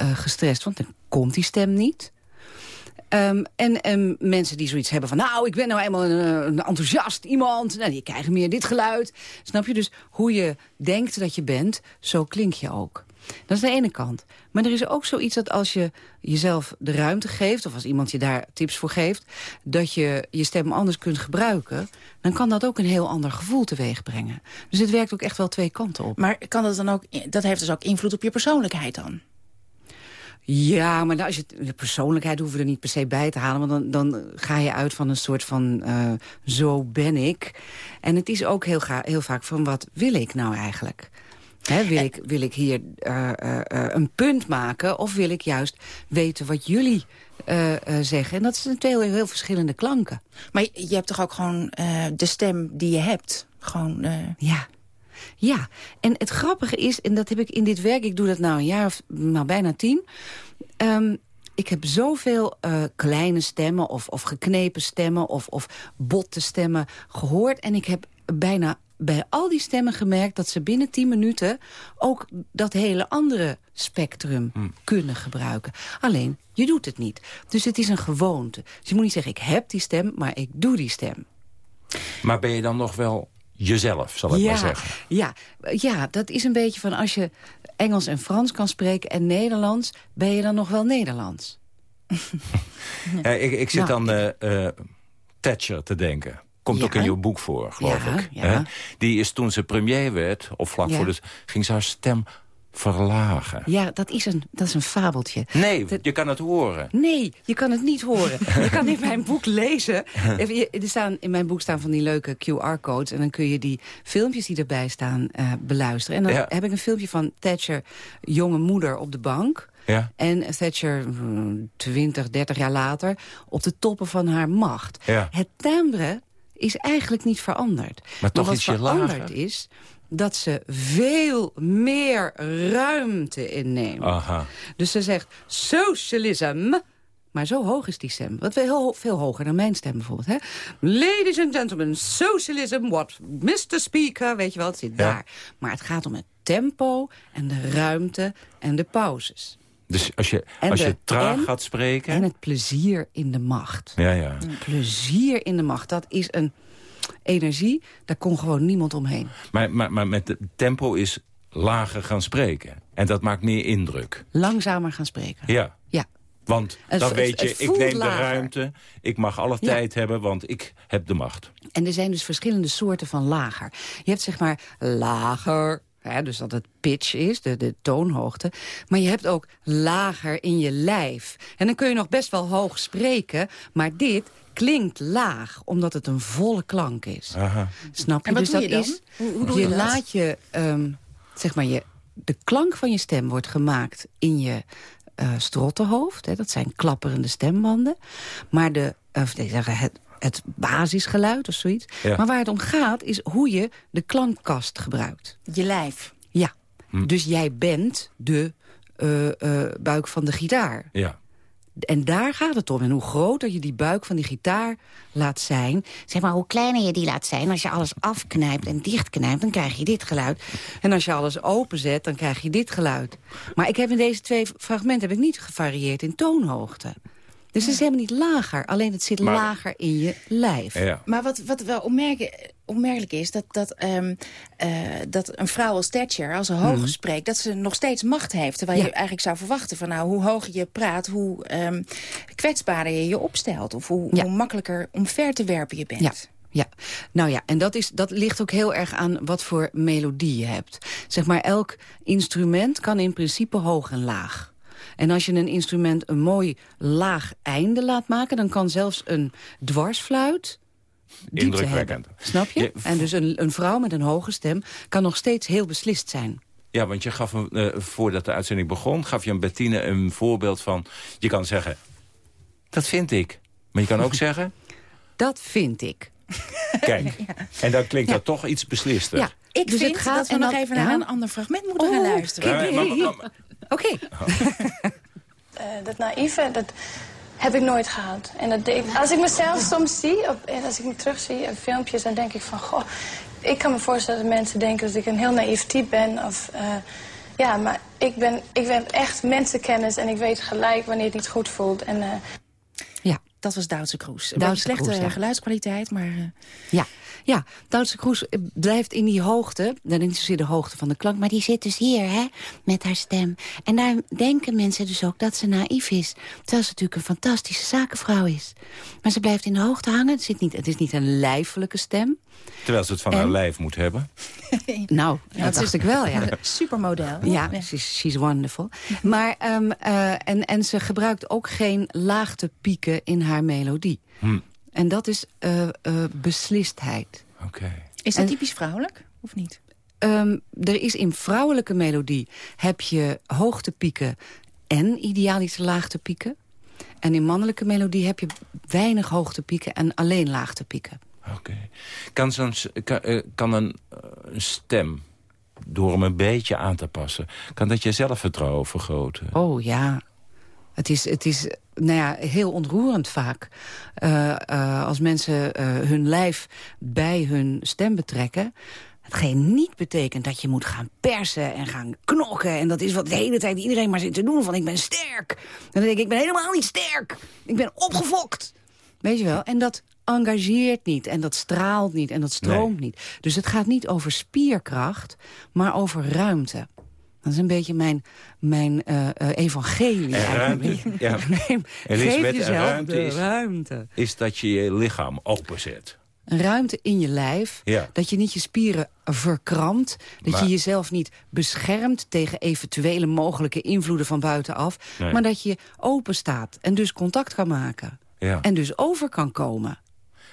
uh, gestrest, want dan komt die stem niet... Um, en, en, mensen die zoiets hebben van... nou, ik ben nou eenmaal een, eh, een enthousiast iemand. Nou, die krijgen meer dit geluid. Snap je? Dus hoe je denkt dat je bent, zo klink je ook. Dat is de ene kant. Maar er is ook zoiets dat als je jezelf de ruimte geeft... of als iemand je daar tips voor geeft... dat je je stem anders kunt gebruiken... dan kan dat ook een heel ander gevoel teweeg brengen. Dus het werkt ook echt wel twee kanten op. Maar kan dat dan ook... dat heeft dus ook invloed op je persoonlijkheid dan? Ja, maar als je de persoonlijkheid hoeven we er niet per se bij te halen. Want dan, dan ga je uit van een soort van uh, zo ben ik. En het is ook heel, heel vaak van wat wil ik nou eigenlijk? He, wil, ik, wil ik hier uh, uh, een punt maken of wil ik juist weten wat jullie zeggen? En dat zijn twee heel, heel verschillende klanken. Maar je hebt toch ook gewoon de stem die je hebt? Gewoon, Ja, ja, en het grappige is, en dat heb ik in dit werk... ik doe dat nou een jaar of nou, bijna tien... Um, ik heb zoveel uh, kleine stemmen of, of geknepen stemmen... Of, of botte stemmen gehoord. En ik heb bijna bij al die stemmen gemerkt... dat ze binnen tien minuten ook dat hele andere spectrum hmm. kunnen gebruiken. Alleen, je doet het niet. Dus het is een gewoonte. Dus je moet niet zeggen, ik heb die stem, maar ik doe die stem. Maar ben je dan nog wel jezelf, zal ik maar zeggen. Ja, ja, dat is een beetje van als je Engels en Frans kan spreken en Nederlands... ben je dan nog wel Nederlands? ja, ik, ik zit nou, dan uh, Thatcher te denken. Komt ook in je boek voor, geloof ik. Die is toen ze premier werd, of vlak voor de... ging ze haar stem verlagen. Ja, dat is een, dat is een fabeltje. Nee, je kan het horen. Nee, je kan het niet horen. je kan in mijn boek lezen. Er staan, in mijn boek staan van die leuke QR-codes... en dan kun je die filmpjes die erbij staan uh, beluisteren. En dan heb ik een filmpje van Thatcher, jonge moeder op de bank... Ja. En Thatcher, 20, hm, 30 jaar later, op de toppen van haar macht. Ja. Het timbre is eigenlijk niet veranderd. Maar toch wat veranderd lager. is dat ze veel meer ruimte inneemt. Aha. Dus ze zegt socialism... Maar zo hoog is die stem. Wat heel, veel hoger dan mijn stem bijvoorbeeld. Hè? Ladies and gentlemen, socialism, what Mr. Speaker, weet je wel, het zit daar. Maar het gaat om het tempo en de ruimte en de pauzes. Dus als je, als je traag gaat spreken... En het plezier in de macht. Ja, ja. Plezier in de macht, dat is een energie, daar kon gewoon niemand omheen. Maar, maar, maar met het tempo is lager gaan spreken. En dat maakt meer indruk. Langzamer gaan spreken. Ja. Ja. Want dan weet je, ik neem de ruimte, ik mag alle tijd hebben, want ik heb de macht. En er zijn dus verschillende soorten van lager. Je hebt zeg maar lager, hè, dus dat het pitch is, de, de toonhoogte. Maar je hebt ook lager in je lijf. En dan kun je nog best wel hoog spreken, maar dit klinkt laag, omdat het een volle klank is. Aha. Snap je? En wat dus doe dat je dan? is, Hoe- hoe doe je dat? laat je, ehm, zeg maar, je, de klank van je stem wordt gemaakt in je eh strottenhoofd. Hè, dat zijn klapperende stembanden. Maar de, of nee, zeggen het, het basisgeluid of zoiets. Ja. Maar waar het om gaat is hoe je de klankkast gebruikt. Je lijf. Ja. Hm. Dus jij bent de eh, eh, buik van de gitaar. Ja. En daar gaat het om. En hoe groter je die buik van die gitaar laat zijn... zeg maar, hoe kleiner je die laat zijn... als je alles afknijpt en dichtknijpt, dan krijg je dit geluid. En als je alles openzet, dan krijg je dit geluid. Maar ik heb in deze twee fragmenten heb ik niet gevarieerd in toonhoogte. Dus het is helemaal niet lager. Alleen het zit Maar- lager in je lijf. Maar wat, wat wel opmerk- opmerkelijk is, dat, dat, ehm, eh, dat een vrouw als Thatcher, als ze hoog Mhm. spreekt... dat ze nog steeds macht heeft. Terwijl Ja. je eigenlijk zou verwachten van nou, hoe hoger je praat... hoe ehm, kwetsbaarder je je opstelt. Of hoe, hoe makkelijker omver te werpen je bent. Ja. Ja, nou ja, en dat, is, dat ligt ook heel erg aan wat voor melodie je hebt. Zeg maar, elk instrument kan in principe hoog en laag. En als je een instrument een mooi laag einde laat maken... dan kan zelfs een dwarsfluit diepte Indrukwekkend. hebben. Snap je? Je- En dus een, een vrouw met een hoge stem kan nog steeds heel beslist zijn. Ja, want je gaf een, eh, voordat de uitzending begon... gaf je aan Bettine een voorbeeld van... je kan zeggen, dat vind ik. Maar je kan ook zeggen, Dat vind ik. kijk. En dan klinkt dat toch iets beslister. Ja, Ik Dus het vind gaat dat we en nog even ja? naar een ander fragment moeten gaan Oh, luisteren. maar- maar- maar- Oké. Eh, dat naïeve, dat heb ik nooit gehad. En dat deed, als ik mezelf soms zie, op, en als ik me terugzie in filmpjes... dan denk ik van, goh, ik kan me voorstellen dat mensen denken... dat ik een heel naïef type ben. Of, eh, ja, maar ik, ben, ik heb echt mensenkennis en ik weet gelijk wanneer het niet goed voelt. En, eh, Ja. Dat was Duitse Kroes. Een Duitse slechte Kroes, ja. geluidskwaliteit, maar... eh, Ja, ja. Duitse Kroes blijft in die hoogte. Dan niet zozeer de hoogte van de klank. Maar die zit dus hier, hè, met haar stem. En daar denken mensen dus ook dat ze naïef is. Terwijl ze natuurlijk een fantastische zakenvrouw is. Maar ze blijft in de hoogte hangen. Het, zit niet, het is niet een lijfelijke stem. Terwijl ze het van En- haar lijf moet hebben. Nou, dat dacht is ik wel, ja. Supermodel. Ja, she's, she's wonderful. Maar, ehm, eh, en, en ze gebruikt ook geen laagtepieken in haar melodie. Hm. En dat is eh, eh, beslistheid. Oké. Is dat En- typisch vrouwelijk, of niet? Ehm, er is in vrouwelijke melodie heb je hoogtepieken en idealische laagtepieken. En in mannelijke melodie heb je weinig hoogtepieken en alleen laagtepieken. Oké. Kan, zo'n s- kan, eh, kan een, een stem, door hem een beetje aan te passen... kan dat je zelfvertrouwen vergroten? Oh ja, het is, het is nou ja, heel ontroerend vaak. Eh, eh, als mensen eh, hun lijf bij hun stem betrekken... Hetgeen niet betekent dat je moet gaan persen en gaan knokken. En dat is wat de hele tijd iedereen maar zit te doen van ik ben sterk. En dan denk ik, ik ben helemaal niet sterk. Ik ben opgefokt. Weet je wel? En dat engageert niet en dat straalt niet en dat stroomt niet. Dus het gaat niet over spierkracht, maar over ruimte. Dat is een beetje mijn, mijn eh, eh, evangelie. En ruimte, ja. Neem- geef jezelf ruimte de is- ruimte. Is dat je je lichaam openzet. Een ruimte in je lijf. Ja. Dat je niet je spieren verkrampt. Dat Maar- je jezelf niet beschermt tegen eventuele mogelijke invloeden van buitenaf. Nee. Maar dat je open staat en dus contact kan maken. Ja. En dus over kan komen.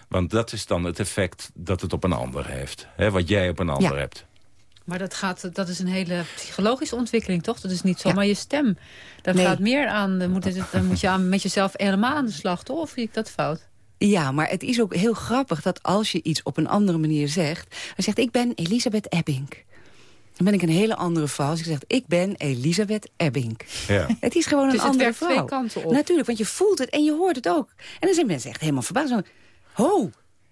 Want dat is dan het effect dat het op een ander heeft. Hè, wat jij op een ander Ja. hebt. Maar dat, gaat, dat is een hele psychologische ontwikkeling, toch? Dat is niet zomaar je stem. Daar Nee. gaat meer aan. Dan moet, het, dan moet je aan, met jezelf helemaal aan de slag, toch? Of zie ik dat fout? Ja, maar het is ook heel grappig dat als je iets op een andere manier zegt... dan zegt, ik ben Elisabeth Ebbing. Dan ben ik een hele andere vrouw als ik zeg, ik ben Elisabeth Ebbing. Ja. Het is gewoon Dus een het andere werkt vrouw. twee kanten op. Natuurlijk, want je voelt het en je hoort het ook. En dan zijn mensen echt helemaal verbaasd. Ho,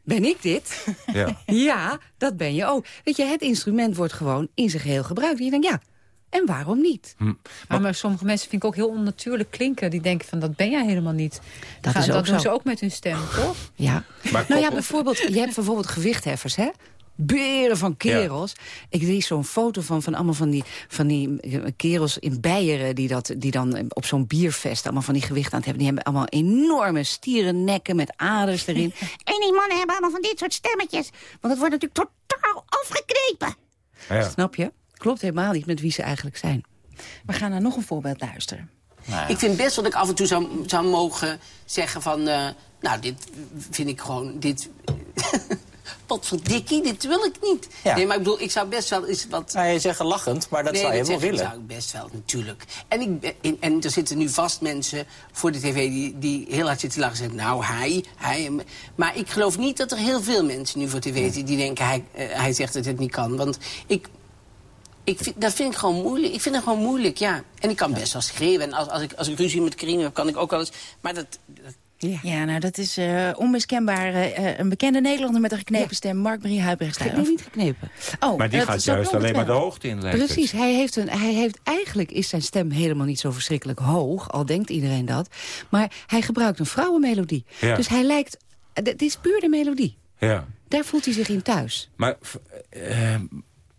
ben ik dit? Ja. ja, dat ben je ook. Weet je, het instrument wordt gewoon in zijn geheel gebruikt. En je denkt, ja, en waarom niet? Hm. Maar, sommige mensen vind ik ook heel onnatuurlijk klinken. Die denken van, dat ben jij helemaal niet. Dat, is ook dat doen ze ook met hun stem, toch? Ja. nou ja, bijvoorbeeld, je hebt bijvoorbeeld gewichtheffers, hè? Beren van kerels. Ik lees zo'n foto van, van allemaal van die, van die eh, kerels in Beieren... Die, dat, die dan op zo'n bierfest allemaal van die gewicht aan het hebben. Die hebben allemaal enorme stierennekken met aders erin. en die mannen hebben allemaal van dit soort stemmetjes. Want het wordt natuurlijk totaal afgeknepen. Ja. Snap je? Klopt helemaal niet met wie ze eigenlijk zijn. We gaan naar nog een voorbeeld luisteren. Ik vind best dat ik af en toe zou, zou mogen zeggen van... eh, nou, dit vind ik gewoon... Dit, Potverdikkie, dit wil ik niet. Ja. Nee, maar ik bedoel, ik zou best wel eens wat... Nou, je zegt lachend, maar dat nee, zou je dat wel willen. zou ik best wel, natuurlijk. En, ik, en, en er zitten nu vast mensen voor de tv die, die heel hard zitten lachen en zeggen... nou, hij, hij... Maar ik geloof niet dat er heel veel mensen nu voor tv zitten... die denken, hij, eh, hij zegt dat het niet kan. Want ik, ik vind, dat vind ik gewoon moeilijk. Ik vind het gewoon moeilijk, ja. En ik kan best wel schreeuwen. En als, als, ik, als ik ruzie met Karim heb, kan ik ook wel eens... Maar dat... dat Ja. nou, dat is eh, onmiskenbaar eh, een bekende Nederlander met een geknepen stem. Mark-Marie Huibrecht. Nee, niet geknepen. Oh, Maar die dat gaat juist ik alleen maar de hoogte in. Precies, hij heeft een, hij heeft, eigenlijk is zijn stem helemaal niet zo verschrikkelijk hoog. Al denkt iedereen dat. Maar hij gebruikt een vrouwenmelodie. Ja. Dus hij lijkt... Het is puur de melodie. Ja. Daar voelt hij zich in thuis. Maar eh,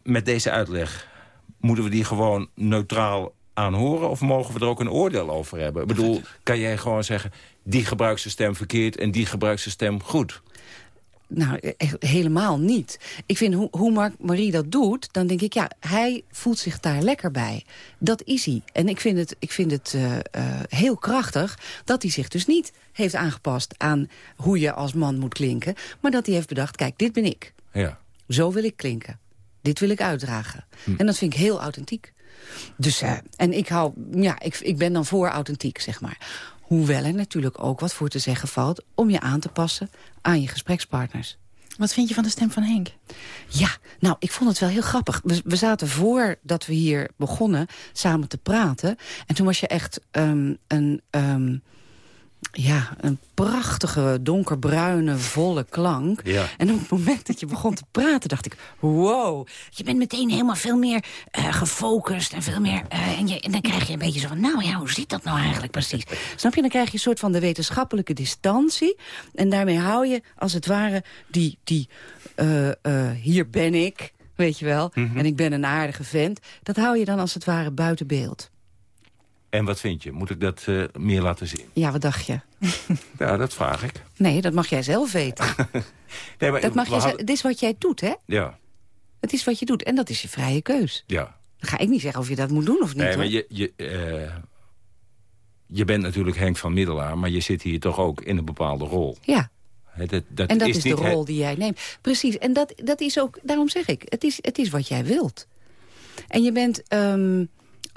met deze uitleg, moeten we die gewoon neutraal aanhoren... of mogen we er ook een oordeel over hebben? Ik bedoel, kan jij gewoon zeggen... die gebruikt zijn stem verkeerd en die gebruikt zijn stem goed? Nou, eh, helemaal niet. Ik vind hoe, hoe Mark Marie dat doet, dan denk ik... ja, hij voelt zich daar lekker bij. Dat is hij. En ik vind het, ik vind het eh, eh, heel krachtig dat hij zich dus niet heeft aangepast... aan hoe je als man moet klinken. Maar dat hij heeft bedacht, kijk, dit ben ik. Ja. Zo wil ik klinken. Dit wil ik uitdragen. Hm. En dat vind ik heel authentiek. Dus, eh, en ik hou, ja, ik, ik ben dan voor authentiek, zeg maar. Hoewel er natuurlijk ook wat voor te zeggen valt... om je aan te passen aan je gesprekspartners. Wat vind je van de stem van Henk? Ja, nou, ik vond het wel heel grappig. We, we zaten voordat we hier begonnen samen te praten. En toen was je echt ehm, een, ehm, ja, een prachtige donkerbruine, volle klank. Ja. En op het moment dat je begon te praten, dacht ik... wow, je bent meteen helemaal veel meer eh, gefocust en veel meer... eh, en, je, en dan krijg je een beetje zo van, nou ja, hoe zit dat nou eigenlijk precies? Snap je? Dan krijg je een soort van de wetenschappelijke distantie. En daarmee hou je, als het ware, die... die eh, hier ben ik, weet je wel. Mhm. En ik ben een aardige vent. Dat hou je dan als het ware buiten beeld. En wat vind je? Moet ik dat eh, meer laten zien? Ja, wat dacht je? Ja, dat vraag ik. Nee, dat mag jij zelf weten. Nee, maar Dat mag jij het is wat jij doet, hè? Ja, Het is wat je doet. En dat is je vrije keus. ja. Dan ga ik niet zeggen of je dat moet doen of niet. Nee, maar hoor. je, je, eh, je bent natuurlijk Henk van Middelaar... maar je zit hier toch ook in een bepaalde rol. Ja, dat, dat en dat is, de rol die jij neemt. Precies, en dat, dat is ook, daarom zeg ik, het is, het is wat jij wilt. En je bent ehm,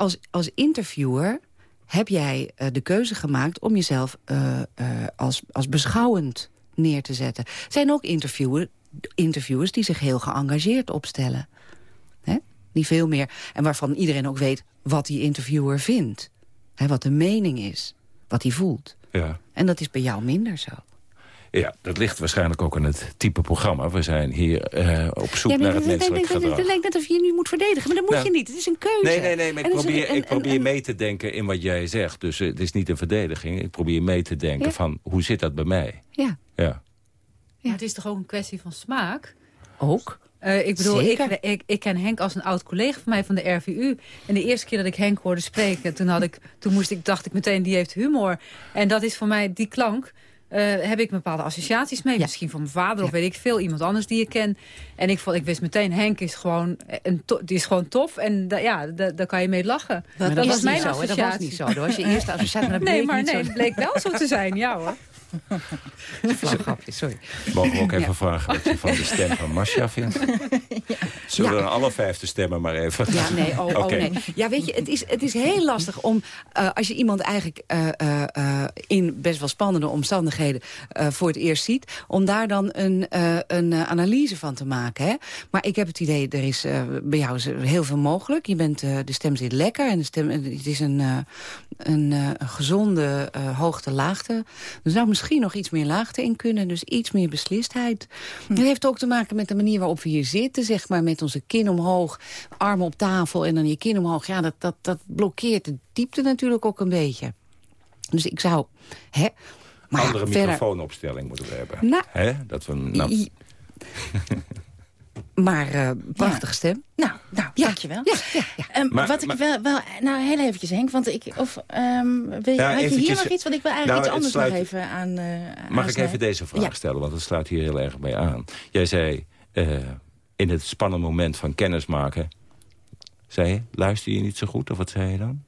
als, als interviewer heb jij eh, de keuze gemaakt om jezelf eh, eh, als, als beschouwend neer te zetten. Er zijn ook interviewer, interviewers die zich heel geëngageerd opstellen. Hè? Die veel meer, en waarvan iedereen ook weet wat die interviewer vindt. Hè, wat de mening is, wat hij voelt. Ja. En dat is bij jou minder zo. Ja, dat ligt waarschijnlijk ook aan het type programma. We zijn hier eh, op zoek Ja, naar het menselijk dat- gedrag. Het lijkt net of je je nu moet verdedigen, maar dat moet Nou, je niet. Het is een keuze. Nee, nee, nee, maar ik probeer, een- ik probeer een- mee te denken in wat jij zegt. Dus eh, het is niet een verdediging. Ik probeer mee te denken Ja. van, hoe zit dat bij mij? Ja. Ja. Maar het is toch ook een kwestie van smaak? Ook. Eh, ik bedoel, ik, ik, ik ken Henk als een oud collega van mij van de RVU. En de eerste keer dat ik Henk hoorde spreken, toen, had ik, toen moest ik, dacht ik meteen, die heeft humor. En dat is voor mij, die klank, heb ik bepaalde associaties mee. Misschien van mijn vader of weet ik veel, iemand anders die ik ken. En ik, vond, ik wist meteen, Henk is gewoon, een to- die is gewoon tof. En da- ja, da- daar kan je mee lachen. Maar dat was was mijn niet zo, hè? Dat was associatie. niet zo. Dat was je eerste associatie, maar dat nee, bleek maar niet nee, zo. het bleek wel zo te zijn, ja hoor. Grapje, sorry. Mogen we ook even Ja. vragen wat je van de stem van Marcia vindt? Zullen we Ja. dan alle vijfde stemmen maar even? Ja, nee, oh, oh, nee. Ja, weet je, het is, het is heel lastig om, eh, als je iemand eigenlijk eh, eh, in best wel spannende omstandigheden voor het eerst ziet, om daar dan een, een analyse van te maken. Hè? Maar ik heb het idee, er is bij jou is heel veel mogelijk. Je bent, de stem zit lekker en de stem, het is een, een, gezonde hoogte-laagte. Dus nou, misschien misschien nog iets meer laagte in kunnen. Dus iets meer beslistheid. Het heeft ook te maken met de manier waarop we hier zitten. Zeg maar met onze kin omhoog, armen op tafel en dan je kin omhoog. Ja, dat, dat, dat blokkeert de diepte natuurlijk ook een beetje. Dus ik zou... Hè, maar Andere verder- microfoonopstelling moeten we hebben. Nou. Hè? Dat we, nou, Maar eh, prachtige stem. Nou, nou dankjewel. Ehm, Maar- wat ik maar- wel, wel... Nou, heel eventjes, Henk. Want ik... Of, ehm, wil je, Ja, had je hier nog iets? Want ik wil eigenlijk Nou, iets anders nog sluit- even aan... eh Mag ik even deze vraag Ja. stellen, want het sluit hier heel erg bij aan. Jij zei, eh, in het spannende moment van kennismaken... zei je, luister je niet zo goed, of wat zei je dan?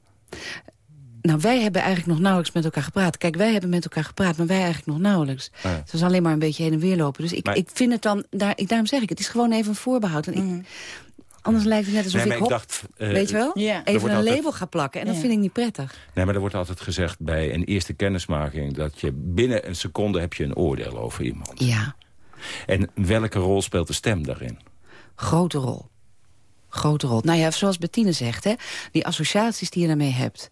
Nou, wij hebben eigenlijk nog nauwelijks met elkaar gepraat. Kijk, wij hebben met elkaar gepraat, maar wij eigenlijk nog nauwelijks. Ja. Het was alleen maar een beetje heen en weer lopen. Dus ik, Maar- ik vind het dan, daar, ik, daarom zeg ik, het is gewoon even een voorbehoud. En ik, Anders lijkt het net alsof Nee, maar ik, ik hop, dacht, eh, weet je wel, even een altijd- label ga plakken. En dat vind ik niet prettig. Nee, maar er wordt altijd gezegd bij een eerste kennismaking... dat je binnen een seconde heb je een oordeel over iemand. Ja. En welke rol speelt de stem daarin? Grote rol. Grote rol. Nou ja, zoals Bettine zegt, hè, die associaties die je daarmee hebt.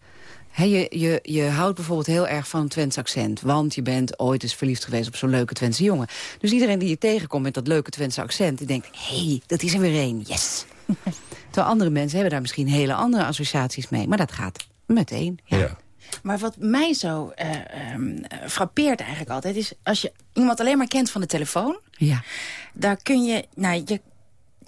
Hè, je, je, je houdt bijvoorbeeld heel erg van een Twents accent. Want je bent ooit eens verliefd geweest op zo'n leuke Twentse jongen. Dus iedereen die je tegenkomt met dat leuke Twentse accent... die denkt, hé, hey, dat is er weer één, yes. Terwijl andere mensen hebben daar misschien hele andere associaties mee. Maar dat gaat meteen. Ja. Maar wat mij zo eh, ehm, eh, frappeert eigenlijk altijd... is als je iemand alleen maar kent van de telefoon... Ja. daar kun je... Nou, je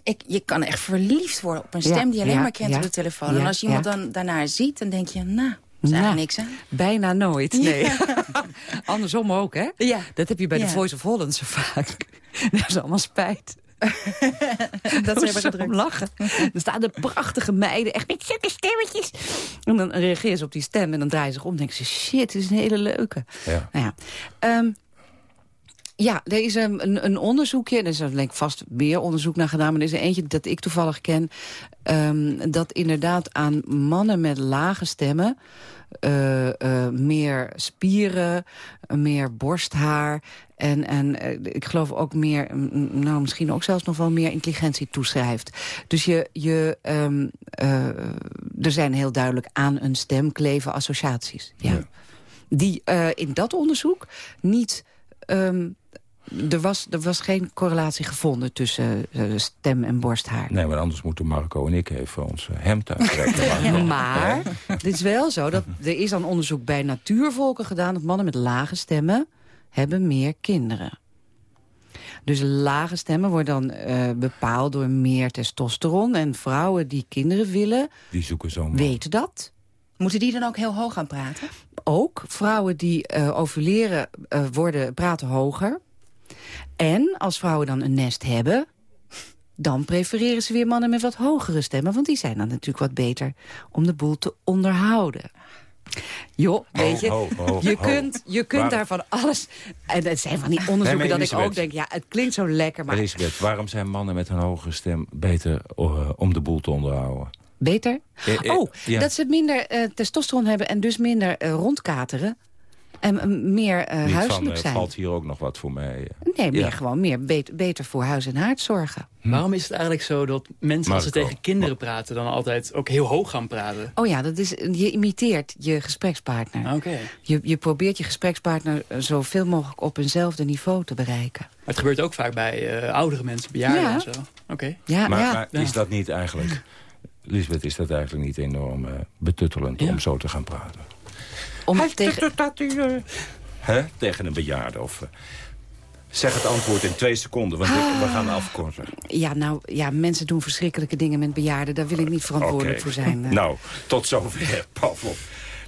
ik, je kan echt verliefd worden op een Ja, stem die je alleen ja, maar kent ja, op de telefoon. ja, en als je iemand ja. dan daarnaar ziet, dan denk je... Nou, is eigenlijk Nou, niks, hè? Bijna nooit, nee. Ja. Andersom ook, hè? Ja. Dat heb je bij Ja. de Voice of Holland zo vaak. Dat is allemaal spijt. dat ze hebben om lachen. Er staan de prachtige meiden, echt met zulke stemmetjes. En dan reageren ze op die stem en dan draaien ze zich om. En denken ze, shit, dit is een hele leuke. Ja. Nou ja, Ehm, ja er is een, een, een onderzoekje, er is er denk ik vast meer onderzoek naar gedaan... maar er is er eentje dat ik toevallig ken... ehm, dat inderdaad aan mannen met lage stemmen... eh, eh, meer spieren, meer borsthaar... en, en eh, ik geloof ook meer, mm, nou misschien ook zelfs nog wel meer intelligentie toeschrijft. Dus je, je, ehm, eh, er zijn heel duidelijk aan een stem kleven associaties. Ja. Die in dat onderzoek niet... ehm, er, was, er was geen correlatie gevonden tussen eh, stem en borsthaar. Nee, maar anders moeten Marco en ik even ons eh, hemd uittrekken. Maar het is wel zo dat er is aan onderzoek bij natuurvolken gedaan... dat mannen met lage stemmen hebben meer kinderen. Dus lage stemmen worden dan eh, bepaald door meer testosteron. En vrouwen die kinderen willen, Die zoeken zo'n weten dat. Moeten die dan ook heel hoog gaan praten? Ook vrouwen die eh, ovuleren eh, worden, praten hoger. En als vrouwen dan een nest hebben... dan prefereren ze weer mannen met wat hogere stemmen. Want die zijn dan natuurlijk wat beter om de boel te onderhouden. Joh, weet je, ho, ho, je kunt, je kunt daar van alles... En het zijn van die onderzoeken Nee, dat ik ook denk... ja, het klinkt zo lekker, maar Elisabeth, waarom zijn mannen met een hogere stem beter eh, om de boel te onderhouden? beter? Eh, eh, Oh, ja. dat ze minder testosteron hebben en dus minder rondkateren. En eh, meer eh, Niet van, huiselijk eh, zijn. valt hier ook nog wat voor mij? eh? Nee, meer Ja. gewoon meer bet- beter voor huis en haard zorgen. Waarom is het eigenlijk zo dat mensen als ze tegen kinderen praten... dan altijd ook heel hoog gaan praten? Oh ja, dat is, je imiteert je gesprekspartner. Oké. Je, je probeert je gesprekspartner zoveel mogelijk op eenzelfde niveau te bereiken. Maar het gebeurt ook vaak bij eh, oudere mensen, bejaarden Ja. en zo. Oké. Ja, maar, ja. maar is dat niet eigenlijk... Lisbeth, is dat eigenlijk niet enorm betuttelend om zo te gaan praten? Om tegen... Hè? Tegen een bejaarde of... eh, zeg het antwoord in twee seconden, want we gaan afkorten. Ja, nou, ja, mensen doen verschrikkelijke dingen met bejaarden. Daar wil ik niet verantwoordelijk voor zijn. eh. Nou, tot zover, Pavlov.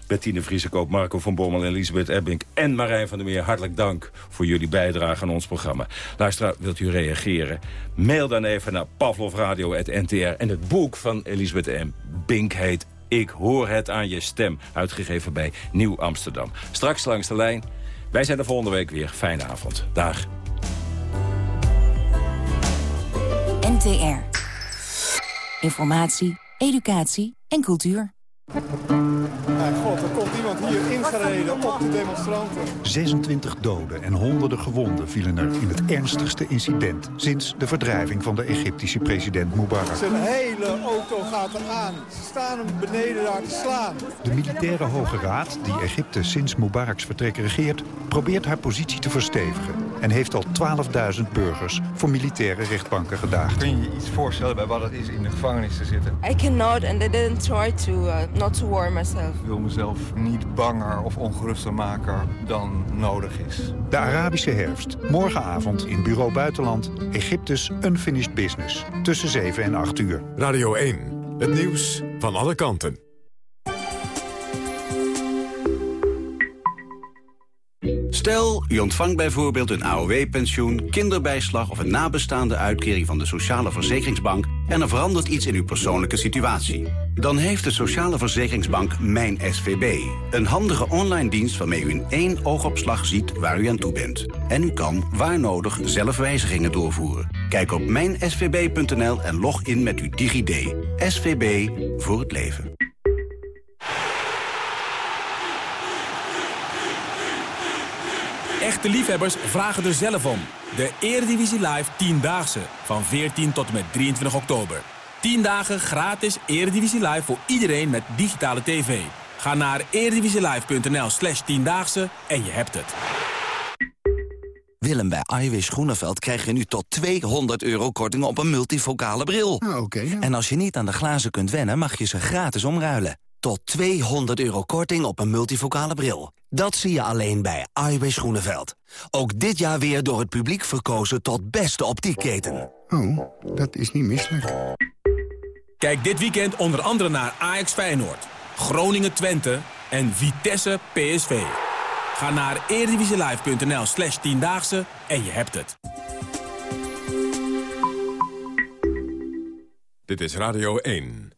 Bettine Vriesekoop, Marco van Bommel, Elisabeth Ebbing en Marijn van der Meer. Hartelijk dank voor jullie bijdrage aan ons programma. Luisteraar, wilt u reageren? Mail dan even naar pavlovradio.ntr. En het boek van Elisabeth M. Bink heet Ik hoor het aan je stem. Uitgegeven bij Nieuw Amsterdam. Straks langs de lijn. Wij zijn er volgende week weer. Fijne avond. Dag. NTR. Informatie, educatie en cultuur. God, hier ingereden op de demonstranten. 26 doden en honderden gewonden vielen er in het ernstigste incident... sinds de verdrijving van de Egyptische president Mubarak. Zijn hele auto gaat eraan. Ze staan hem beneden daar te slaan. De militaire Hoge Raad, die Egypte sinds Mubaraks vertrek regeert... probeert haar positie te verstevigen... en heeft al 12.000 burgers voor militaire rechtbanken gedaagd. Kun je je iets voorstellen bij wat het is in de gevangenis te zitten? I cannot and I didn't try to uh, not to warm myself. Ik wil mezelf niet banger of ongeruster maken dan nodig is. De Arabische herfst. Morgenavond in Bureau Buitenland. Egyptes Unfinished Business. Tussen 7 en 8 uur. Radio 1. Het nieuws van alle kanten. Stel, u ontvangt bijvoorbeeld een AOW-pensioen, kinderbijslag... of een nabestaande uitkering van de Sociale Verzekeringsbank... en er verandert iets in uw persoonlijke situatie. Dan heeft de Sociale Verzekeringsbank Mijn SVB. Een handige online dienst waarmee u in één oogopslag ziet waar u aan toe bent. En u kan, waar nodig, zelf wijzigingen doorvoeren. Kijk op mijnsvb.nl en log in met uw DigiD. SVB voor het leven. Echte liefhebbers vragen er zelf om. De Eredivisie Live 10-daagse van 14 tot en met 23 oktober. 10 dagen gratis Eredivisie Live voor iedereen met digitale tv. Ga naar eredivisielive.nl slash 10-daagse en je hebt het. Willem, bij Iwis Groeneveld krijg je nu tot 200 euro korting op een multifocale bril. Oké. En als je niet aan de glazen kunt wennen, mag je ze gratis omruilen. Tot 200 euro korting op een multifocale bril. Dat zie je alleen bij Iwis Groeneveld. Ook dit jaar weer door het publiek verkozen tot beste optiekketen. Oh, dat is niet misselijk. Kijk dit weekend onder andere naar Ajax Feyenoord, Groningen Twente en Vitesse PSV. Ga naar eredivisielive.nl slash tiendaagse en je hebt het. Dit is Radio 1.